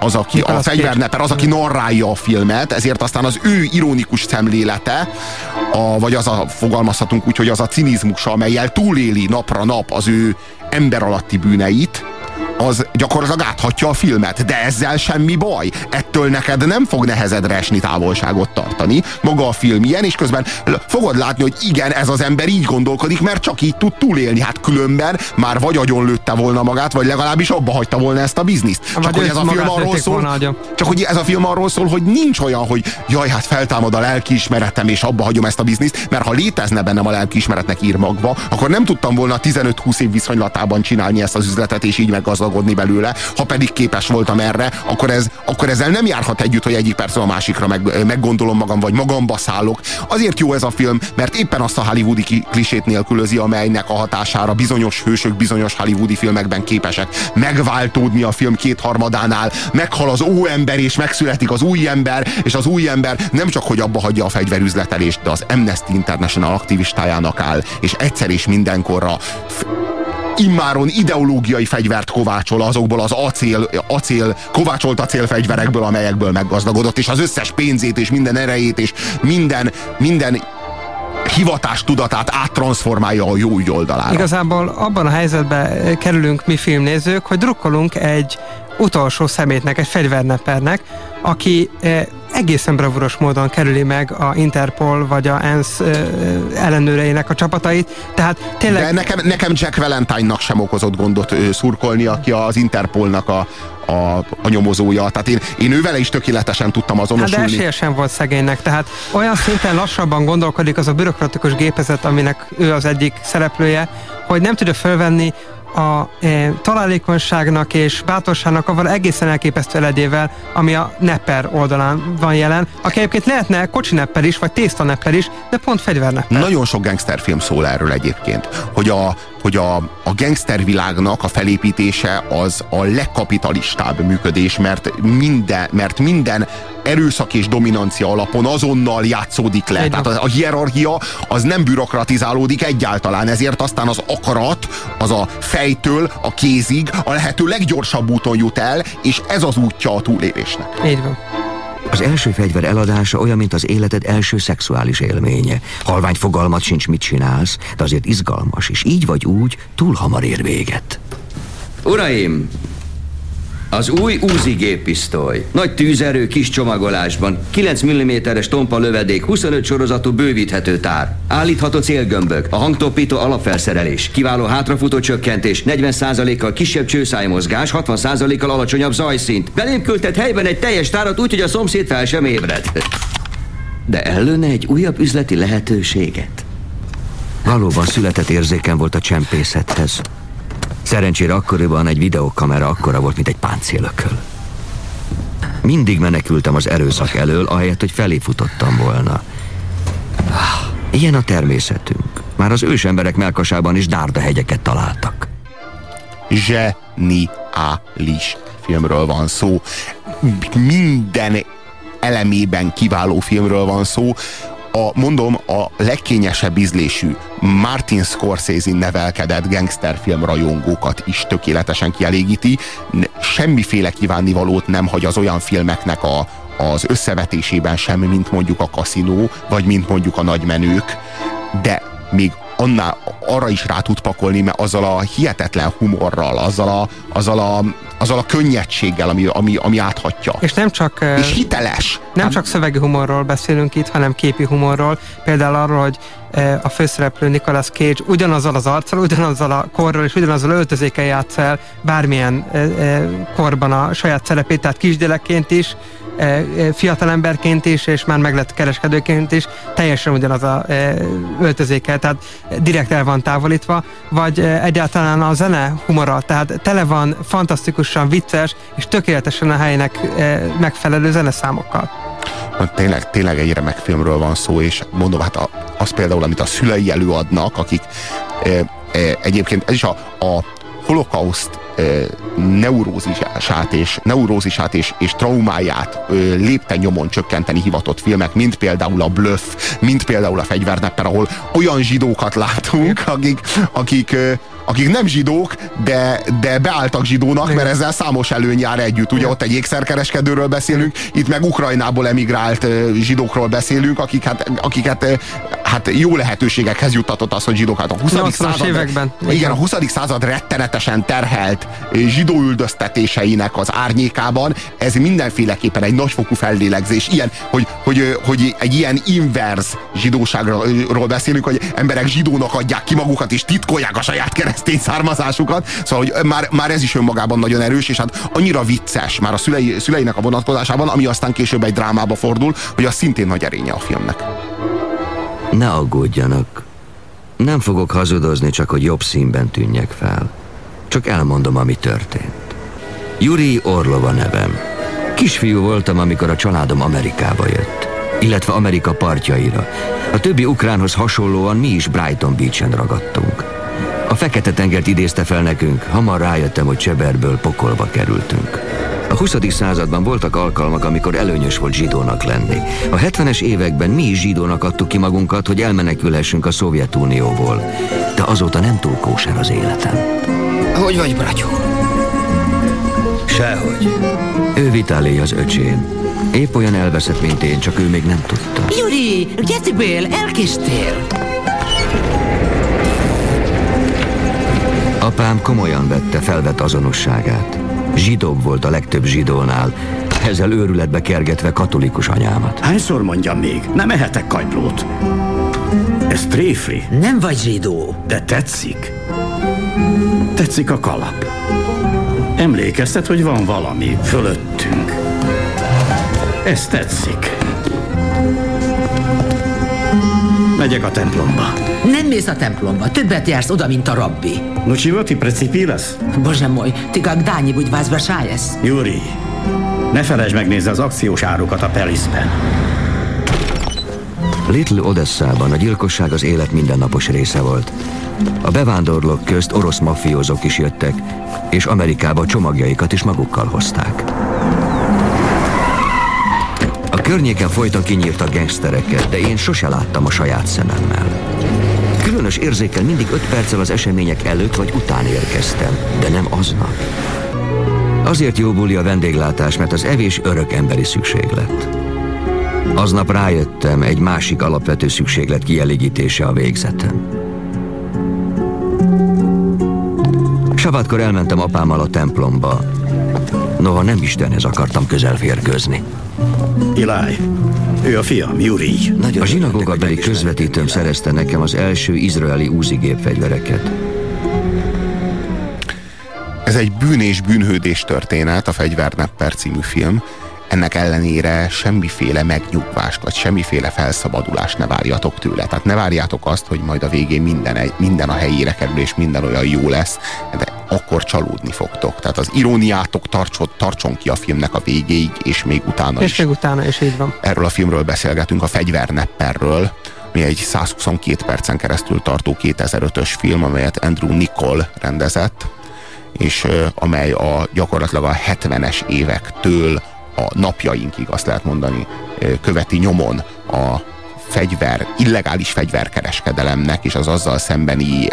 az, aki a fegyverneper, az, aki narrálja a filmet, ezért aztán az ő ironikus szemlélete, a, vagy az a, fogalmazhatunk úgy, hogy az a cinizmus, amelyel túléli napra nap az ő ember alatti bűneit, az gyakorlatilag áthatja a filmet, de ezzel semmi baj. Ettől neked nem fog nehezedre esni távolságot tartani. Maga a film ilyen, és közben fogod látni, hogy igen, ez az ember így gondolkodik, mert csak így tud túlélni. Hát különben már vagy agyon lőtte volna magát, vagy legalábbis abba hagyta volna ezt a bizniszt. Csak hogy ez a film arról szól, csak hogy ez a film arról szól, hogy nincs olyan, hogy jaj, hát feltámad a lelkiismeretem, és abba hagyom ezt a bizniszt, mert ha létezne bennem a lelkiismeretnek ír magva, akkor nem tudtam volna 15-20 év viszonylatában csinálni ezt az üzletet, és így meggazdagodni gazdagodni belőle, ha pedig képes voltam erre, akkor, ez, akkor ezzel nem járhat együtt, hogy egyik percről a másikra meg, meggondolom magam, vagy magamba szállok. Azért jó ez a film, mert éppen azt a hollywoodi klisét nélkülözi, amelynek a hatására bizonyos hősök bizonyos hollywoodi filmekben képesek megváltódni a film kétharmadánál, meghal az óember, és megszületik az új ember, és az új ember nem csak, hogy abba hagyja a fegyverüzletelést, de az Amnesty International aktivistájának áll, és egyszer és mindenkorra immáron ideológiai fegyvert kovácsol azokból az acél, acél, kovácsolt acélfegyverekből, amelyekből meggazdagodott, és az összes pénzét, és minden erejét, és minden, minden hivatás tudatát áttranszformálja a jó ügy oldalára. Igazából abban a helyzetben kerülünk mi filmnézők, hogy drukkolunk egy utolsó szemétnek, egy fegyvernepernek, aki eh, egészen bravúros módon kerüli meg a Interpol vagy a ENSZ ellenőreinek a csapatait. Tehát tényleg... De nekem, nekem Jack Valentine-nak sem okozott gondot szurkolni, aki az Interpolnak a, a, a nyomozója. Tehát én, én ővele is tökéletesen tudtam azonosulni. Hát de esélye sem volt szegénynek. Tehát olyan szinten lassabban gondolkodik az a bürokratikus gépezet, aminek ő az egyik szereplője, hogy nem tudja fölvenni a e, találékonyságnak és bátorságnak avval egészen elképesztő eledével, ami a Nepper oldalán van jelen, aki egyébként lehetne kocsi Nepper is, vagy tészta Nepper is, de pont fegyvernepper. Nagyon sok gangsterfilm szól erről egyébként, hogy a, hogy a, a gangstervilágnak a felépítése az a legkapitalistább működés, mert minden, mert minden erőszak és dominancia alapon azonnal játszódik le. Egy Tehát a, a hierarchia az nem bürokratizálódik egyáltalán, ezért aztán az akarat az a fejtől a kézig a lehető leggyorsabb úton jut el, és ez az útja a túlélésnek. Így van. Az első fegyver eladása olyan, mint az életed első szexuális élménye. Halvány fogalmat sincs, mit csinálsz, de azért izgalmas, és így vagy úgy túl hamar ér véget. Uraim, az új Uzi géppisztoly. Nagy tűzerő kis csomagolásban. 9 mm-es tompa lövedék, 25 sorozatú bővíthető tár. Állítható célgömbök, a hangtopító alapfelszerelés, kiváló hátrafutó csökkentés, 40%-kal kisebb csőszájmozgás, 60%-kal alacsonyabb zajszint. Belém küldtet helyben egy teljes tárat úgy, hogy a szomszéd fel sem ébred. De ellőne egy újabb üzleti lehetőséget? Valóban született érzéken volt a csempészethez. Szerencsére akkoriban egy videokamera akkora volt, mint egy páncélököl. Mindig menekültem az erőszak elől, ahelyett, hogy felé futottam volna. Ilyen a természetünk. Már az ősemberek melkasában is dárdahegyeket találtak. Zseniális filmről van szó. Minden elemében kiváló filmről van szó a, mondom, a legkényesebb ízlésű Martin Scorsese nevelkedett gangsterfilm rajongókat is tökéletesen kielégíti. Semmiféle kívánnivalót nem hagy az olyan filmeknek a, az összevetésében sem, mint mondjuk a kaszinó, vagy mint mondjuk a nagymenők, de még annál arra is rá tud pakolni, mert azzal a hihetetlen humorral, azzal a, azzal a, azzal a könnyedséggel, ami, ami, ami áthatja. És nem csak... És hiteles. Nem csak szövegi humorról beszélünk itt, hanem képi humorról. Például arról, hogy a főszereplő Nicolas Cage ugyanazzal az arccal, ugyanazzal a korral és ugyanazzal öltözéken játsz el bármilyen korban a saját szerepét, tehát kisgyerekként is, fiatalemberként is, és már meglett kereskedőként is, teljesen ugyanaz a öltözéke, tehát direkt el van távolítva, vagy egyáltalán a zene humora, tehát tele van fantasztikusan vicces, és tökéletesen a helynek megfelelő zeneszámokkal. Tényleg, tényleg egy remek filmről van szó, és mondom, hát az például, amit a szülei előadnak, akik e, e, egyébként ez is a, a holokauszt neurózisát és, neurózisát és, és traumáját lépten nyomon csökkenteni hivatott filmek, mint például a Bluff, mint például a Fegyvernepper, ahol olyan zsidókat látunk, akik, akik akik nem zsidók, de, de beálltak zsidónak, mert ezzel számos előny jár együtt. Ugye ott egy ékszerkereskedőről beszélünk, itt meg Ukrajnából emigrált zsidókról beszélünk, akik hát, akiket hát jó lehetőségekhez juttatott az, hogy zsidók. Hát a 20. század, években. Igen, a 20. század rettenetesen terhelt zsidóüldöztetéseinek az árnyékában ez mindenféleképpen egy nagyfokú fellélegzés. Ilyen, hogy, hogy, hogy egy ilyen inverz zsidóságról beszélünk, hogy emberek zsidónak adják ki magukat, és titkolják a saját keresztény származásukat. Szóval, hogy már, már ez is önmagában nagyon erős, és hát annyira vicces már a szülei, szüleinek a vonatkozásában, ami aztán később egy drámába fordul, hogy az szintén nagy erénye a filmnek. Ne aggódjanak. Nem fogok hazudozni, csak hogy jobb színben tűnjek fel. Csak elmondom, ami történt. Yuri Orlova nevem. Kisfiú voltam, amikor a családom Amerikába jött. Illetve Amerika partjaira. A többi ukránhoz hasonlóan mi is Brighton Beach-en ragadtunk. A Fekete-tengert idézte fel nekünk, hamar rájöttem, hogy Cseberből pokolba kerültünk. A 20. században voltak alkalmak, amikor előnyös volt zsidónak lenni. A 70-es években mi is zsidónak adtuk ki magunkat, hogy elmenekülhessünk a Szovjetunióból. De azóta nem túl kóser az életem. Hogy vagy, bratyó? Sehogy. Ő Vitálé az öcsém. Épp olyan elveszett, mint én, csak ő még nem tudta. Juri, gyertibél, elkéstél. Apám komolyan vette felvett azonosságát. Zsidóbb volt a legtöbb zsidónál, ezzel őrületbe kergetve katolikus anyámat. Hányszor mondjam még? Nem ehetek kagylót. Ez tréfli. Nem vagy zsidó. De tetszik. Tetszik a kalap. Emlékeztet, hogy van valami fölöttünk. Ez tetszik. Megyek a templomba. Nem mész a templomba, többet jársz oda, mint a rabbi. No чего ты прицепилась? Boże mój, ty когда-нибудь возвращаясь? Júri, ne felejtsd megnézni az akciós árukat a Pelisben. Little Odesszában a gyilkosság az élet mindennapos része volt. A bevándorlók közt orosz mafiózók is jöttek, és Amerikába csomagjaikat is magukkal hozták. A környéken folyton kinyírtak gangstereket, de én sose láttam a saját szememmel. Különös érzékel mindig öt perccel az események előtt vagy után érkeztem, de nem aznap. Azért jó buli a vendéglátás, mert az evés örök emberi szükséglet. Aznap rájöttem, egy másik alapvető szükséglet kielégítése a végzetem. Sabatkor elmentem apámmal a templomba. Noha nem Istenhez akartam közel férkőzni. Eli, ő a fiam, Juri. a zsinagóga beli közvetítőm szerezte nekem az első izraeli úzi gépfegyvereket. Ez egy bűn és bűnhődés történet, a Fegyvernepper című film. Ennek ellenére semmiféle megnyugvást, vagy semmiféle felszabadulást ne várjatok tőle. Tehát ne várjátok azt, hogy majd a végén minden, minden a helyére kerül, és minden olyan jó lesz, akkor csalódni fogtok. Tehát az iróniátok tartsod, tartson ki a filmnek a végéig, és még utána és is. És még utána is, így van. Erről a filmről beszélgetünk, a Fegyvernepperről, ami egy 122 percen keresztül tartó 2005-ös film, amelyet Andrew Nicol rendezett, és amely a gyakorlatilag a 70-es évektől a napjainkig, azt lehet mondani, követi nyomon a fegyver, illegális fegyverkereskedelemnek és az azzal szembeni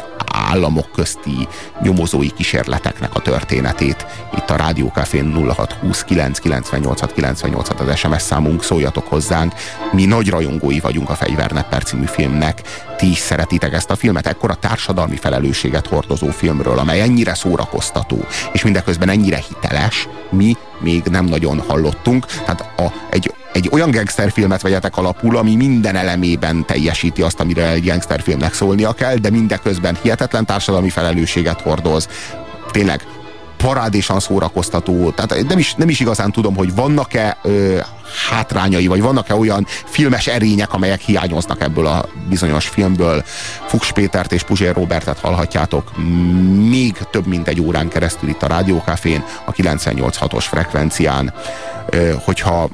államok közti nyomozói kísérleteknek a történetét. Itt a Rádiókafén 0620 998 98 az SMS számunk, szóljatok hozzánk. Mi nagy rajongói vagyunk a Fegyvernepper című filmnek. Ti is szeretitek ezt a filmet, ekkora társadalmi felelősséget hordozó filmről, amely ennyire szórakoztató, és mindeközben ennyire hiteles, mi még nem nagyon hallottunk. Tehát a, egy egy olyan gangsterfilmet vegyetek alapul, ami minden elemében teljesíti azt, amire egy gangsterfilmnek szólnia kell, de mindeközben hihetetlen társadalmi felelősséget hordoz. Tényleg parádésan szórakoztató, tehát nem is, nem is igazán tudom, hogy vannak-e ö, hátrányai, vagy vannak-e olyan filmes erények, amelyek hiányoznak ebből a bizonyos filmből. Fuchs Pétert és Puzsér Robertet hallhatjátok még több mint egy órán keresztül itt a Rádiókafén, a 98.6-os frekvencián. Ö, hogyha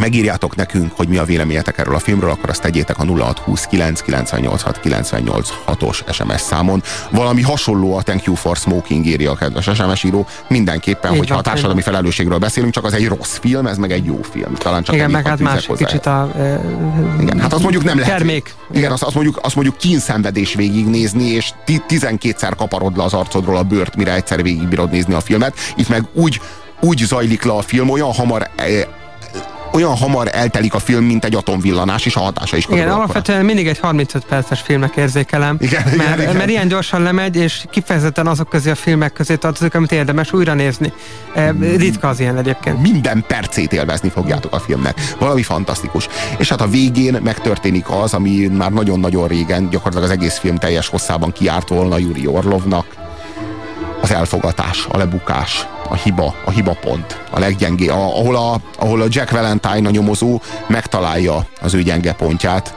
megírjátok nekünk, hogy mi a véleményetek erről a filmről, akkor azt tegyétek a 0629 986 986-os SMS számon. Valami hasonló a Thank You for Smoking írja a kedves SMS író. Mindenképpen, Így hogyha van, a társadalmi felelősségről beszélünk, csak az egy rossz film, ez meg egy jó film. Talán csak igen, meg hát más hozzá. kicsit a e, igen, hát azt mondjuk nem lehet. Termék. Igen, azt, azt, mondjuk, azt mondjuk kínszenvedés végignézni, és 12-szer kaparod le az arcodról a bőrt, mire egyszer végigbírod nézni a filmet. Itt meg úgy, úgy zajlik le a film, olyan hamar olyan hamar eltelik a film, mint egy atomvillanás, és a hatása is Igen, alapvetően mindig egy 35 perces filmek érzékelem, igen, mert, igen, igen. mert ilyen gyorsan lemegy, és kifejezetten azok közé a filmek közé tartozik, amit érdemes újra nézni. E, ritka az ilyen egyébként. Minden percét élvezni fogjátok a filmnek. Valami fantasztikus. És hát a végén megtörténik az, ami már nagyon-nagyon régen, gyakorlatilag az egész film teljes hosszában kiárt volna Yuri Orlovnak, az elfogatás, a lebukás, a hiba, a hiba pont, a leggyengé, a, ahol, a, ahol a Jack Valentine, a nyomozó megtalálja az ő gyenge pontját,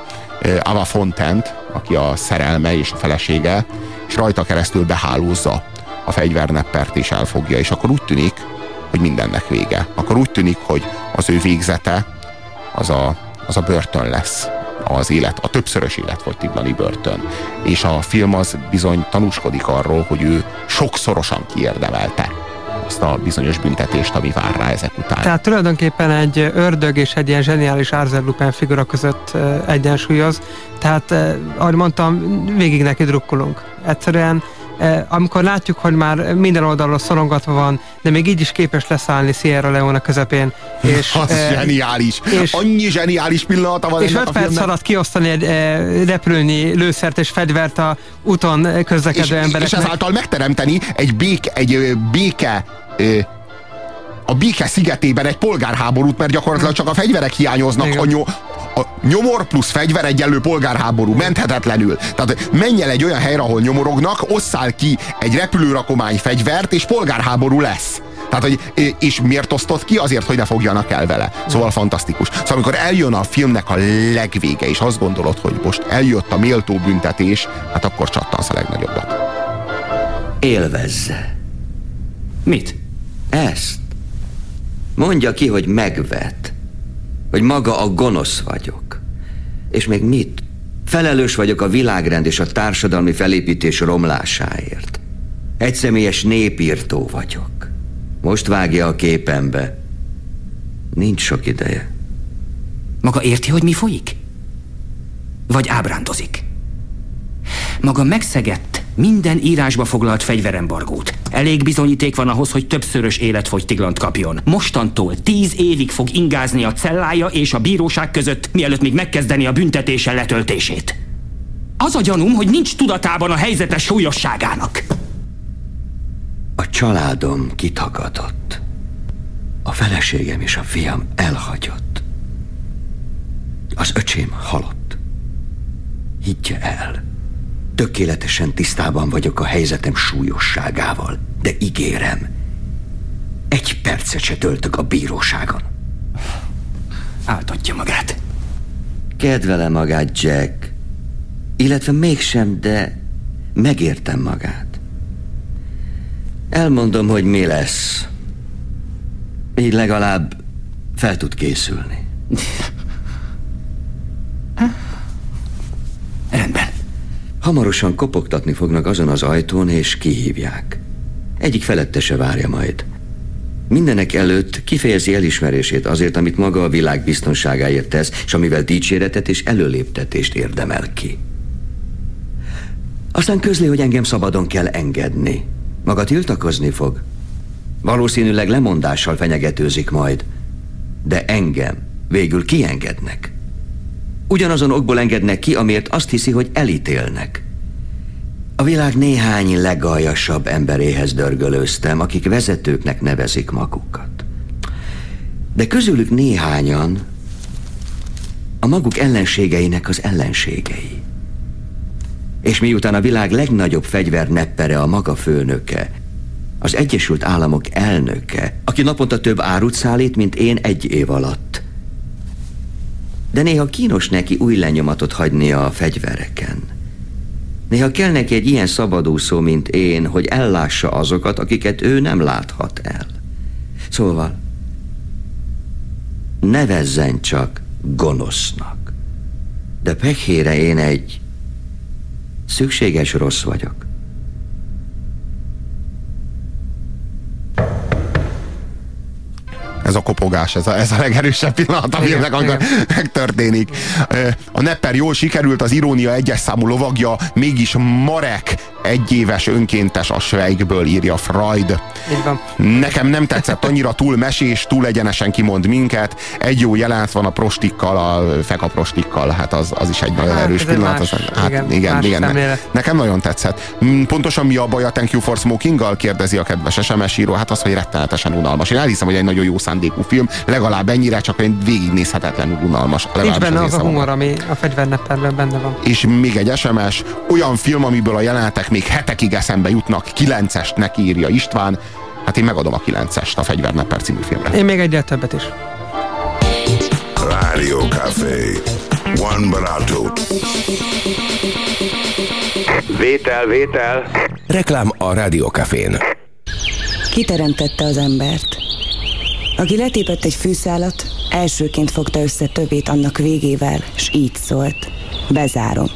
Ava Fontent, aki a szerelme és a felesége, és rajta keresztül behálózza a fegyverneppert és elfogja, és akkor úgy tűnik, hogy mindennek vége. Akkor úgy tűnik, hogy az ő végzete az a, az a börtön lesz az élet, a többszörös életfogytiglani börtön. És a film az bizony tanúskodik arról, hogy ő sokszorosan kiérdemelte azt a bizonyos büntetést, ami vár rá ezek után. Tehát tulajdonképpen egy ördög és egy ilyen zseniális Arzel Lupin figura között egyensúlyoz. Tehát, ahogy mondtam, végig neki drukkolunk. Egyszerűen amikor látjuk, hogy már minden oldalon szorongatva van, de még így is képes leszállni Sierra Leone közepén. És, az e, zseniális. És, Annyi zseniális pillanata van És öt perc alatt kiosztani egy e, repülőnyi lőszert és fegyvert a úton közlekedő és, embereknek. És ezáltal megteremteni egy béke, egy béke a béke szigetében egy polgárháborút, mert gyakorlatilag csak a fegyverek hiányoznak, a, nyom, a nyomor plusz fegyver egyenlő polgárháború, menthetetlenül. Tehát menj el egy olyan helyre, ahol nyomorognak, osszál ki egy repülőrakomány fegyvert, és polgárháború lesz. Tehát, hogy, és miért osztott ki? Azért, hogy ne fogjanak el vele. Szóval fantasztikus. Szóval amikor eljön a filmnek a legvége, és azt gondolod, hogy most eljött a méltó büntetés, hát akkor csattansz a legnagyobbat. Élvezze. Mit? Ezt. Mondja ki, hogy megvet. Hogy maga a gonosz vagyok. És még mit? Felelős vagyok a világrend és a társadalmi felépítés romlásáért. Egyszemélyes népírtó vagyok. Most vágja a képembe. Nincs sok ideje. Maga érti, hogy mi folyik? Vagy ábrándozik? Maga megszegett minden írásba foglalt fegyverembargót. Elég bizonyíték van ahhoz, hogy többszörös életfogytiglant kapjon. Mostantól tíz évig fog ingázni a cellája és a bíróság között, mielőtt még megkezdeni a büntetése letöltését. Az a gyanúm, hogy nincs tudatában a helyzetes súlyosságának. A családom kitagadott. A feleségem és a fiam elhagyott. Az öcsém halott. Higgye el. Tökéletesen tisztában vagyok a helyzetem súlyosságával, de ígérem, egy percet se töltök a bíróságon. Áltatja magát. Kedvele magát, Jack. Illetve mégsem, de megértem magát. Elmondom, hogy mi lesz. Így legalább fel tud készülni. Rendben. Hamarosan kopogtatni fognak azon az ajtón, és kihívják. Egyik felettese várja majd. Mindenek előtt kifejezi elismerését azért, amit maga a világ biztonságáért tesz, és amivel dicséretet és előléptetést érdemel ki. Aztán közli, hogy engem szabadon kell engedni. Maga tiltakozni fog. Valószínűleg lemondással fenyegetőzik majd. De engem végül kiengednek. Ugyanazon okból engednek ki, amiért azt hiszi, hogy elítélnek. A világ néhány legaljasabb emberéhez dörgölőztem, akik vezetőknek nevezik magukat. De közülük néhányan a maguk ellenségeinek az ellenségei. És miután a világ legnagyobb fegyverneppere a maga főnöke, az Egyesült Államok elnöke, aki naponta több árut szállít, mint én egy év alatt. De néha kínos neki új lenyomatot hagynia a fegyvereken. Néha kell neki egy ilyen szabadúszó, mint én, hogy ellássa azokat, akiket ő nem láthat el. Szóval, nevezzen csak gonosznak. De pekhére én egy szükséges rossz vagyok. Ez a kopogás, ez a, ez a legerősebb pillanat, ami ennek amikor megtörténik. A Nepper jól sikerült, az irónia egyes számú lovagja, mégis Marek egyéves önkéntes a Schweikből, írja Freud. Nekem nem tetszett annyira túl mesés, túl egyenesen kimond minket. Egy jó jelent van a prostikkal, a fekaprostikkal, hát az, az is egy nagyon hát, erős pillanat. Az, hát, igen, igen, igen ne, nekem nagyon tetszett. Mm, pontosan mi a baj a Thank You for Smoking-gal? kérdezi a kedves SMS író. Hát az, hogy rettenetesen unalmas. Én elhiszem, hogy egy nagyon jó szándékú film, legalább ennyire, csak egy végignézhetetlenül unalmas. Nincs benne az a humor, ami a fegyvernepperben benne van. És még egy SMS, olyan film, amiből a jelenetek még hetekig eszembe jutnak, kilencest neki írja István, hát én megadom a kilencest a Fegyvernepper című filmre. Én még egyet többet is. Radio Café. Juan Barato. Vétel, vétel. Reklám a Rádió Cafén. Kiteremtette az embert. Aki letépett egy fűszálat, elsőként fogta össze többét annak végével, s így szólt. Bezárom.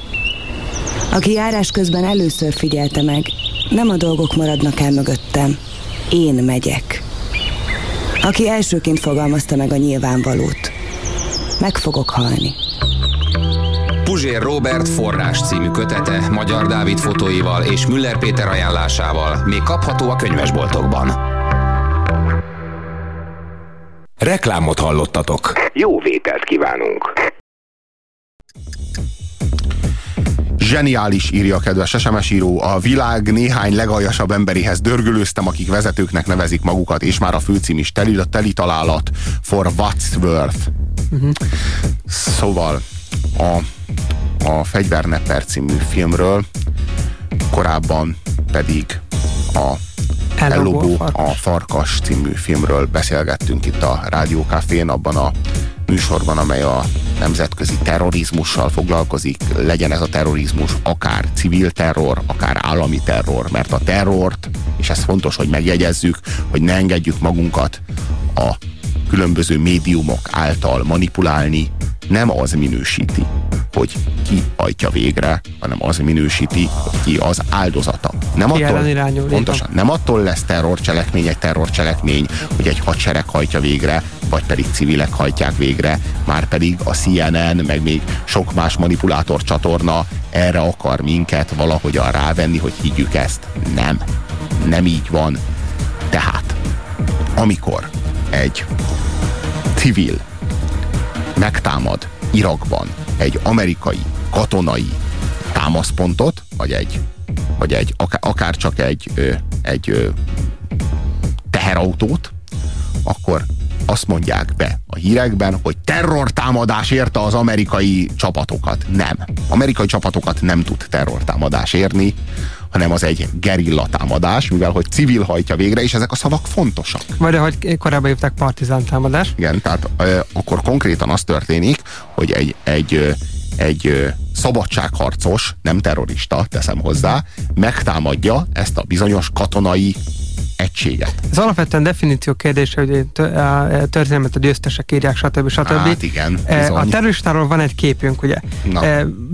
Aki járás közben először figyelte meg, nem a dolgok maradnak el mögöttem, én megyek. Aki elsőként fogalmazta meg a nyilvánvalót, meg fogok halni. Puzsér Robert forrás című kötete Magyar Dávid fotóival és Müller Péter ajánlásával még kapható a könyvesboltokban. Reklámot hallottatok. Jó vételt kívánunk! Zseniális, írja a kedves SMS író. A világ néhány legaljasabb emberéhez dörgölőztem, akik vezetőknek nevezik magukat, és már a főcím is teli, teli találat for what's worth. Uh-huh. Szóval a, a Fegyvernepper című filmről korábban pedig a Ellobó, a Farkas című filmről beszélgettünk itt a Rádiókafén, abban a műsorban, amely a nemzetközi terrorizmussal foglalkozik, legyen ez a terrorizmus akár civil terror, akár állami terror, mert a terrort, és ez fontos, hogy megjegyezzük, hogy ne engedjük magunkat a különböző médiumok által manipulálni, nem az minősíti, hogy ki hajtja végre, hanem az minősíti, ki az áldozata. Nem ki attól, irányul, pontosan, nem attól lesz terrorcselekmény egy terrorcselekmény, hogy egy hadsereg hajtja végre, vagy pedig civilek hajtják végre, már pedig a CNN, meg még sok más manipulátor csatorna erre akar minket valahogyan rávenni, hogy higgyük ezt. Nem. Nem így van. Tehát, amikor egy civil megtámad Irakban egy amerikai katonai támaszpontot, vagy egy, vagy egy akár csak egy, egy teherautót, akkor azt mondják be a hírekben, hogy terrortámadás érte az amerikai csapatokat. Nem. Amerikai csapatokat nem tud terrortámadás érni, hanem az egy gerilla támadás, mivel hogy civil hajtja végre, és ezek a szavak fontosak. Vagy ahogy korábban hívták partizán támadás. Igen, tehát e, akkor konkrétan az történik, hogy egy, egy, egy szabadságharcos, nem terrorista, teszem hozzá, megtámadja ezt a bizonyos katonai egységet. Ez alapvetően definíció kérdése, hogy a történelmet a győztesek írják, stb. stb. Hát igen, bizony. A terroristáról van egy képünk, ugye? Na.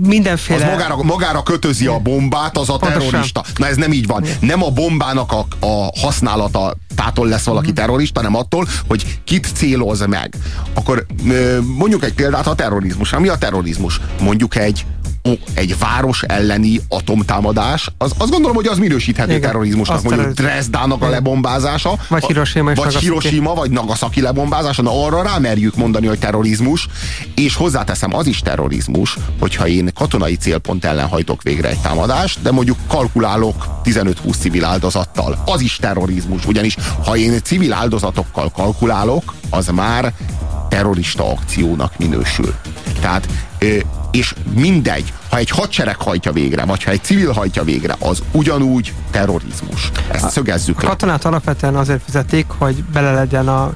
Mindenféle... Az magára, magára kötözi a bombát, az a terrorista. Pontosan. Na ez nem így van. Nem a bombának a, a használata tától lesz valaki terrorista, nem attól, hogy kit céloz meg. Akkor mondjuk egy példát a terrorizmus. Mi a terrorizmus? Mondjuk egy egy város elleni atomtámadás, az, azt gondolom, hogy az minősíthető Igen, terrorizmusnak, azt mondjuk terrorizmus. Dresdának a lebombázása, Vagy Hiroshima vagy Nagasaki. Hiroshima, vagy Nagasaki lebombázása, na arra rámerjük mondani, hogy terrorizmus, és hozzáteszem, az is terrorizmus, hogyha én katonai célpont ellen hajtok végre egy támadást, de mondjuk kalkulálok 15-20 civil áldozattal. Az is terrorizmus, ugyanis ha én civil áldozatokkal kalkulálok, az már terrorista akciónak minősül. Tehát, és mindegy, ha egy hadsereg hajtja végre, vagy ha egy civil hajtja végre, az ugyanúgy terrorizmus. Ezt szögezzük A katonát alapvetően azért fizetik, hogy bele legyen a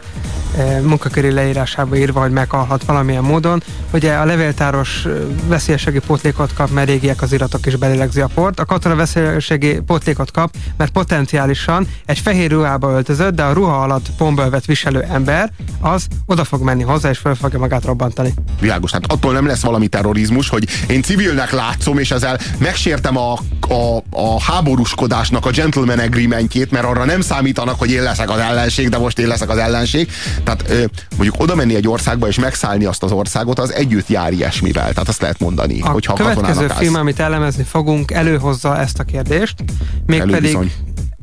e, munkaköri leírásába írva, hogy meghalhat valamilyen módon. Ugye a levéltáros veszélyességi pótlékot kap, mert régiek az iratok és belélegzi a port. A katona veszélyességi pótlékot kap, mert potenciálisan egy fehér ruhába öltözött, de a ruha alatt pombölvet viselő ember, az oda fog menni hozzá, és fel fogja magát robbantani. Világos, tehát attól nem lesz valami terrorizmus, hogy én civilnek látszom, és ezzel megsértem a, a, a háborúskodásnak a gentleman agreementjét, mert arra nem számítanak, hogy én leszek az ellenség, de most én leszek az ellenség. Tehát ö, mondjuk oda menni egy országba és megszállni azt az országot, az együtt jár ilyesmivel. Tehát azt lehet mondani, A hogyha a következő film, állsz. amit elemezni fogunk, előhozza ezt a kérdést. Mégpedig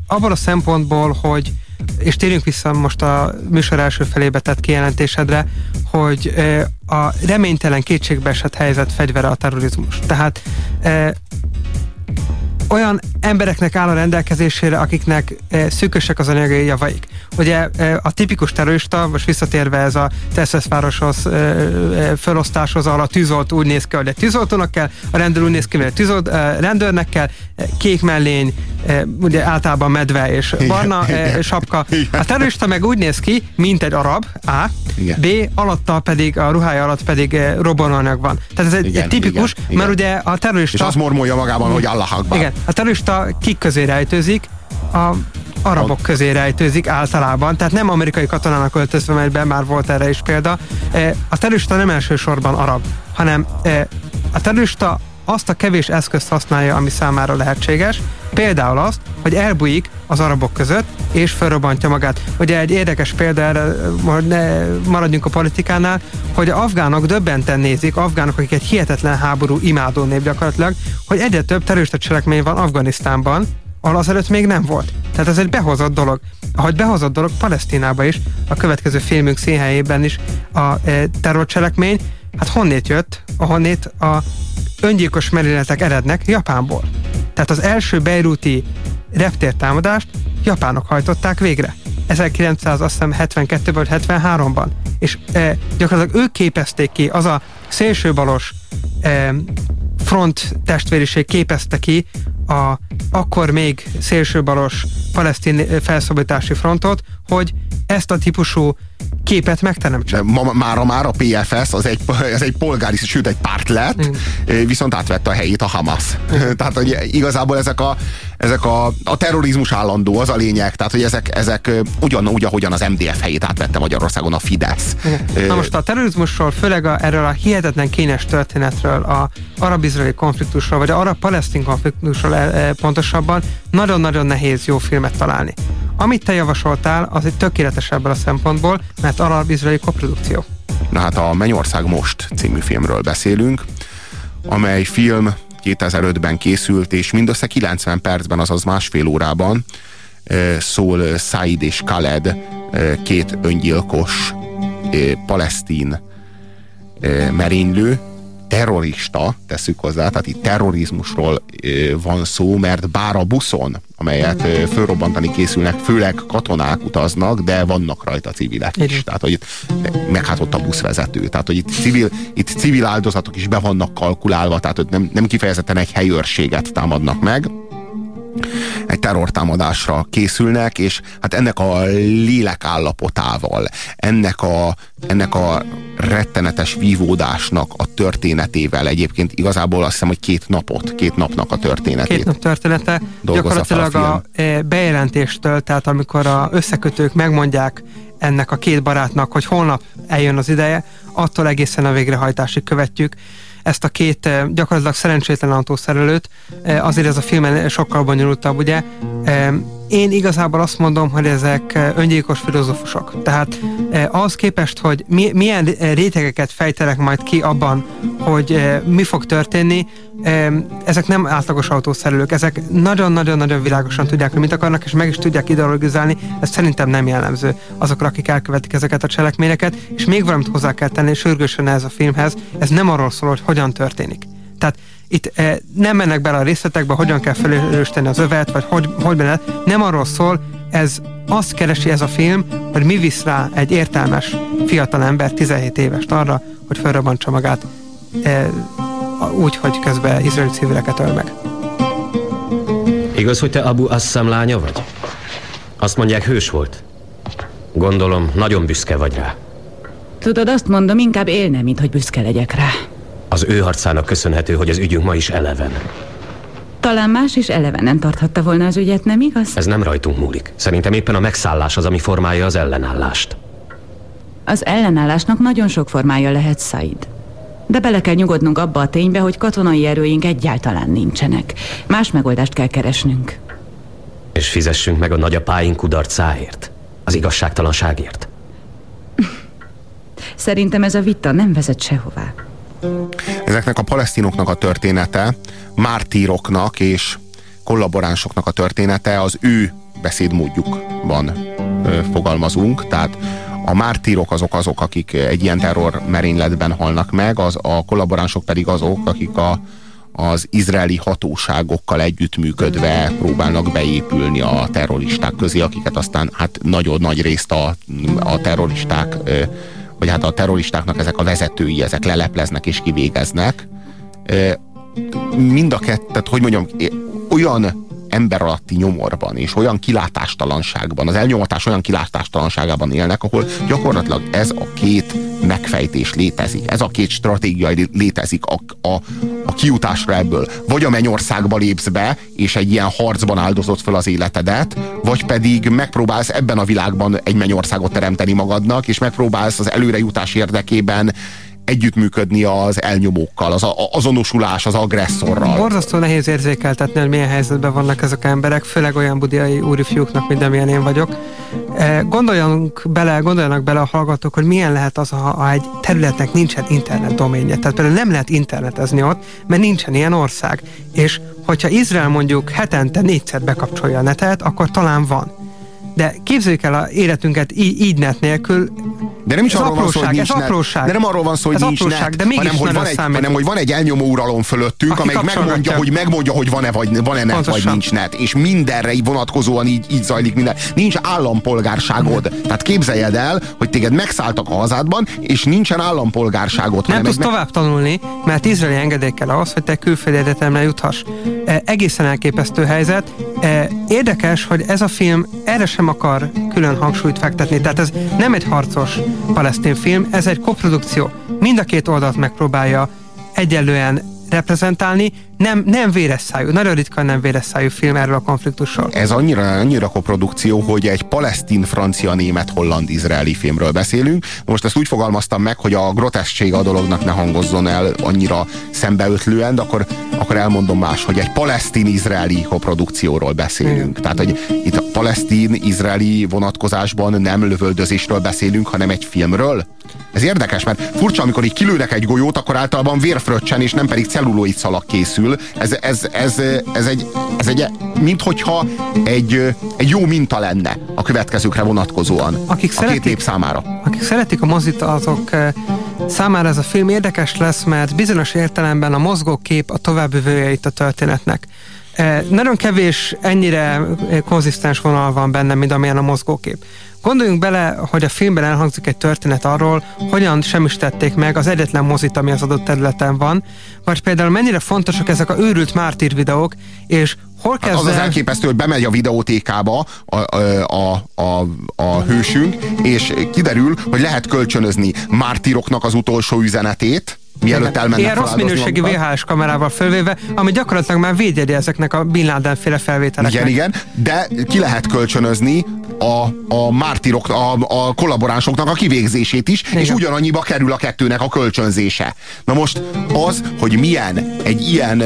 abban a szempontból, hogy és térjünk vissza most a műsor első felébe tett kijelentésedre, hogy a reménytelen kétségbeesett helyzet fegyvere a terrorizmus. Tehát eh, olyan embereknek áll a rendelkezésére, akiknek e, szűkösek az anyagi javaik. Ugye e, a tipikus terrorista, most visszatérve ez a Texas városhoz e, e, felosztáshoz, ahol a tűzolt úgy néz ki, hogy egy tűzoltónak kell, a rendőr úgy néz ki, hogy egy tűzolt, rendőrnek kell, kék mellény, ugye általában medve és barna e, sapka. A terrorista meg úgy néz ki, mint egy arab, A, Igen. B, alatta pedig, a ruhája alatt pedig robbanóanyag van. Tehát ez egy, Igen, egy tipikus, igen, igen. mert ugye a terrorista... És azt mormolja magában, hogy Allah Akbar. Igen, a terrorista kik közé rejtőzik, a arabok közé rejtőzik általában, tehát nem amerikai katonának öltözve megy be, már volt erre is példa. E, A terrorista nem elsősorban arab, hanem e, a terrorista azt a kevés eszközt használja, ami számára lehetséges, például azt, hogy elbújik az arabok között, és felrobbantja magát. Ugye egy érdekes példa erre, maradjunk a politikánál, hogy afgánok döbbenten nézik, afgánok, akik egy hihetetlen háború imádó nép gyakorlatilag, hogy egyre több terrorista cselekmény van Afganisztánban, ahol azelőtt még nem volt. Tehát ez egy behozott dolog. Ahogy behozott dolog Palesztinába is, a következő filmünk színhelyében is a e, terrorcselekmény, hát honnét jött? Ahonnét a öngyilkos merényletek erednek Japánból. Tehát az első beiruti reptértámadást japánok hajtották végre. 1972-ben vagy 73-ban. És e, gyakorlatilag ők képezték ki, az a szélsőbalos e, front testvériség képezte ki a akkor még szélsőbalos palesztin eh, felszabadítási frontot, hogy ezt a típusú képet megteremtse. Ma, mára már a PFS az egy, az egy polgári, sőt egy párt lett, mm. viszont átvette a helyét a Hamas. tehát, hogy igazából ezek a, ezek a, a terrorizmus állandó, az a lényeg, tehát, hogy ezek, ezek ugyanúgy, ahogyan az MDF helyét átvette Magyarországon a Fidesz. Na most a terrorizmusról, főleg a, erről a hihetetlen kényes történetről, a arab-izraeli konfliktusról, vagy a arab-palesztin konfliktusról e, e, pontosabban, nagyon-nagyon nehéz jó filmet találni. Amit te javasoltál, az egy tökéletes ebből a szempontból, mert arab-izraeli koprodukció. Na hát a Mennyország Most című filmről beszélünk, amely film 2005-ben készült, és mindössze 90 percben, azaz másfél órában szól Said és Khaled, két öngyilkos palesztin merénylő, terrorista, tesszük hozzá, tehát itt terrorizmusról van szó, mert bár a buszon, amelyet fölrobbantani készülnek, főleg katonák utaznak, de vannak rajta civilek is. Tehát, hogy itt, meg hát ott a buszvezető. Tehát, hogy itt civil, itt civil áldozatok is be vannak kalkulálva, tehát hogy nem, nem kifejezetten egy helyőrséget támadnak meg, egy terrortámadásra készülnek, és hát ennek a lélekállapotával, ennek a, ennek a rettenetes vívódásnak a történetével egyébként igazából azt hiszem, hogy két napot, két napnak a történetét. Két nap története fel a gyakorlatilag a, e, bejelentéstől, tehát amikor a összekötők megmondják ennek a két barátnak, hogy holnap eljön az ideje, attól egészen a végrehajtásig követjük ezt a két e, gyakorlatilag szerencsétlen autószerelőt, e, azért ez a filmen sokkal bonyolultabb, ugye. Én igazából azt mondom, hogy ezek eh, öngyilkos filozófusok. Tehát eh, ahhoz képest, hogy mi, milyen eh, rétegeket fejtenek majd ki abban, hogy eh, mi fog történni, eh, ezek nem átlagos autószerelők, ezek nagyon-nagyon-nagyon világosan tudják, hogy mit akarnak, és meg is tudják ideologizálni, ez szerintem nem jellemző azokra, akik elkövetik ezeket a cselekményeket, és még valamit hozzá kell tenni sürgősen ez a filmhez, ez nem arról szól, hogy hogyan történik. Tehát itt eh, nem mennek bele a részletekbe, hogyan kell felelősíteni az övet, vagy hogy, hogy benne. Nem arról szól, ez azt keresi ez a film, hogy mi visz rá egy értelmes fiatal ember, 17 éves arra, hogy felrobbantsa magát eh, úgy, hogy közben izraeli civileket öl meg. Igaz, hogy te Abu Assam lánya vagy? Azt mondják, hős volt. Gondolom, nagyon büszke vagy rá. Tudod, azt mondom, inkább élne, mint hogy büszke legyek rá. Az ő harcának köszönhető, hogy az ügyünk ma is eleven. Talán más is elevenen tarthatta volna az ügyet, nem igaz? Ez nem rajtunk múlik. Szerintem éppen a megszállás az, ami formálja az ellenállást. Az ellenállásnak nagyon sok formája lehet, Said. De bele kell nyugodnunk abba a ténybe, hogy katonai erőink egyáltalán nincsenek. Más megoldást kell keresnünk. És fizessünk meg a nagyapáink kudarcáért. Az igazságtalanságért. Szerintem ez a vita nem vezet sehová. Ezeknek a palesztinoknak a története, mártíroknak és kollaboránsoknak a története az ő beszédmódjukban fogalmazunk, tehát a mártírok azok azok, akik egy ilyen terror merényletben halnak meg, az, a kollaboránsok pedig azok, akik a, az izraeli hatóságokkal együttműködve próbálnak beépülni a terroristák közé, akiket aztán hát nagyon nagy részt a, a terroristák ö, vagy hát a terroristáknak ezek a vezetői, ezek lelepleznek és kivégeznek. Mind a kettőt, hogy mondjam, olyan ember alatti nyomorban és olyan kilátástalanságban, az elnyomatás olyan kilátástalanságában élnek, ahol gyakorlatilag ez a két megfejtés létezik, ez a két stratégia létezik a, a, a kiutásra ebből. Vagy a mennyországba lépsz be, és egy ilyen harcban áldozott fel az életedet, vagy pedig megpróbálsz ebben a világban egy mennyországot teremteni magadnak, és megpróbálsz az előrejutás érdekében együttműködni az elnyomókkal, az azonosulás az agresszorral. Borzasztó nehéz érzékeltetni, hogy milyen helyzetben vannak ezek a emberek, főleg olyan budiai úrifiúknak, mint amilyen én vagyok. E, gondoljanak bele, gondoljanak bele a hallgatók, hogy milyen lehet az, ha egy területnek nincsen internet doménje. Tehát például nem lehet internetezni ott, mert nincsen ilyen ország. És hogyha Izrael mondjuk hetente négyszer bekapcsolja a netet, akkor talán van de képzeljük el a életünket így, net nélkül. De nem is ez arról van szó, hogy nincs ez apróság. De nem arról van szó, hogy ez nincs apróság, net, de mégis hanem, hogy van egy, hanem hogy van egy elnyomó uralom fölöttünk, Aki amelyik megmondja, hogy megmondja, hogy van-e, vagy, van-e net, Pontosan. vagy nincs net. És mindenre vonatkozóan így, így zajlik minden. Nincs állampolgárságod. Tehát képzeljed el, hogy téged megszálltak a hazádban, és nincsen állampolgárságod. Nem tudsz egy- tovább tanulni, mert izraeli engedély kell ahhoz, hogy te külföldi egyetemre juthass. E, egészen elképesztő helyzet. E, érdekes, hogy ez a film erre sem akar külön hangsúlyt fektetni. Tehát ez nem egy harcos palesztin film, ez egy koprodukció. Mind a két oldalt megpróbálja egyelően reprezentálni, nem, nem véres szájú, nagyon ritkán nem véres szájú film erről a konfliktusról. Ez annyira, annyira koprodukció, hogy egy palesztin, francia, német, holland, izraeli filmről beszélünk. Most ezt úgy fogalmaztam meg, hogy a groteszség a dolognak ne hangozzon el annyira szembeötlően, de akkor, akkor elmondom más, hogy egy palesztin-izraeli koprodukcióról beszélünk. Tehát, hogy itt a palesztin-izraeli vonatkozásban nem lövöldözésről beszélünk, hanem egy filmről. Ez érdekes, mert furcsa, amikor így kilőnek egy golyót, akkor általában vérfröccsen, és nem pedig celluloid szalag készül. Ez, ez, ez, ez egy, ez egy mint hogyha egy, egy jó minta lenne a következőkre vonatkozóan. Akik a szeretik- két nép számára. Akik szeretik a mozit, azok eh, számára ez a film érdekes lesz, mert bizonyos értelemben a mozgókép a továbbvivője itt a történetnek. Eh, Nagyon kevés ennyire konzisztens vonal van benne, mint amilyen a mozgókép. Gondoljunk bele, hogy a filmben elhangzik egy történet arról, hogyan semmisítették meg az egyetlen mozit, ami az adott területen van, vagy például mennyire fontosak ezek a őrült mártír videók, és hol Hát kezd az az el- elképesztő, hogy bemegy a videótékába a, a, a, a, a hősünk, és kiderül, hogy lehet kölcsönözni mártíroknak az utolsó üzenetét, mielőtt elmennek Ilyen rossz minőségű. VHS kamerával fölvéve, ami gyakorlatilag már védjegye ezeknek a Bin Laden féle felvételeknek. Igen, igen, de ki lehet kölcsönözni a, a mártirok, a, a kollaboránsoknak a kivégzését is, igen. és ugyanannyiba kerül a kettőnek a kölcsönzése. Na most az, hogy milyen egy ilyen,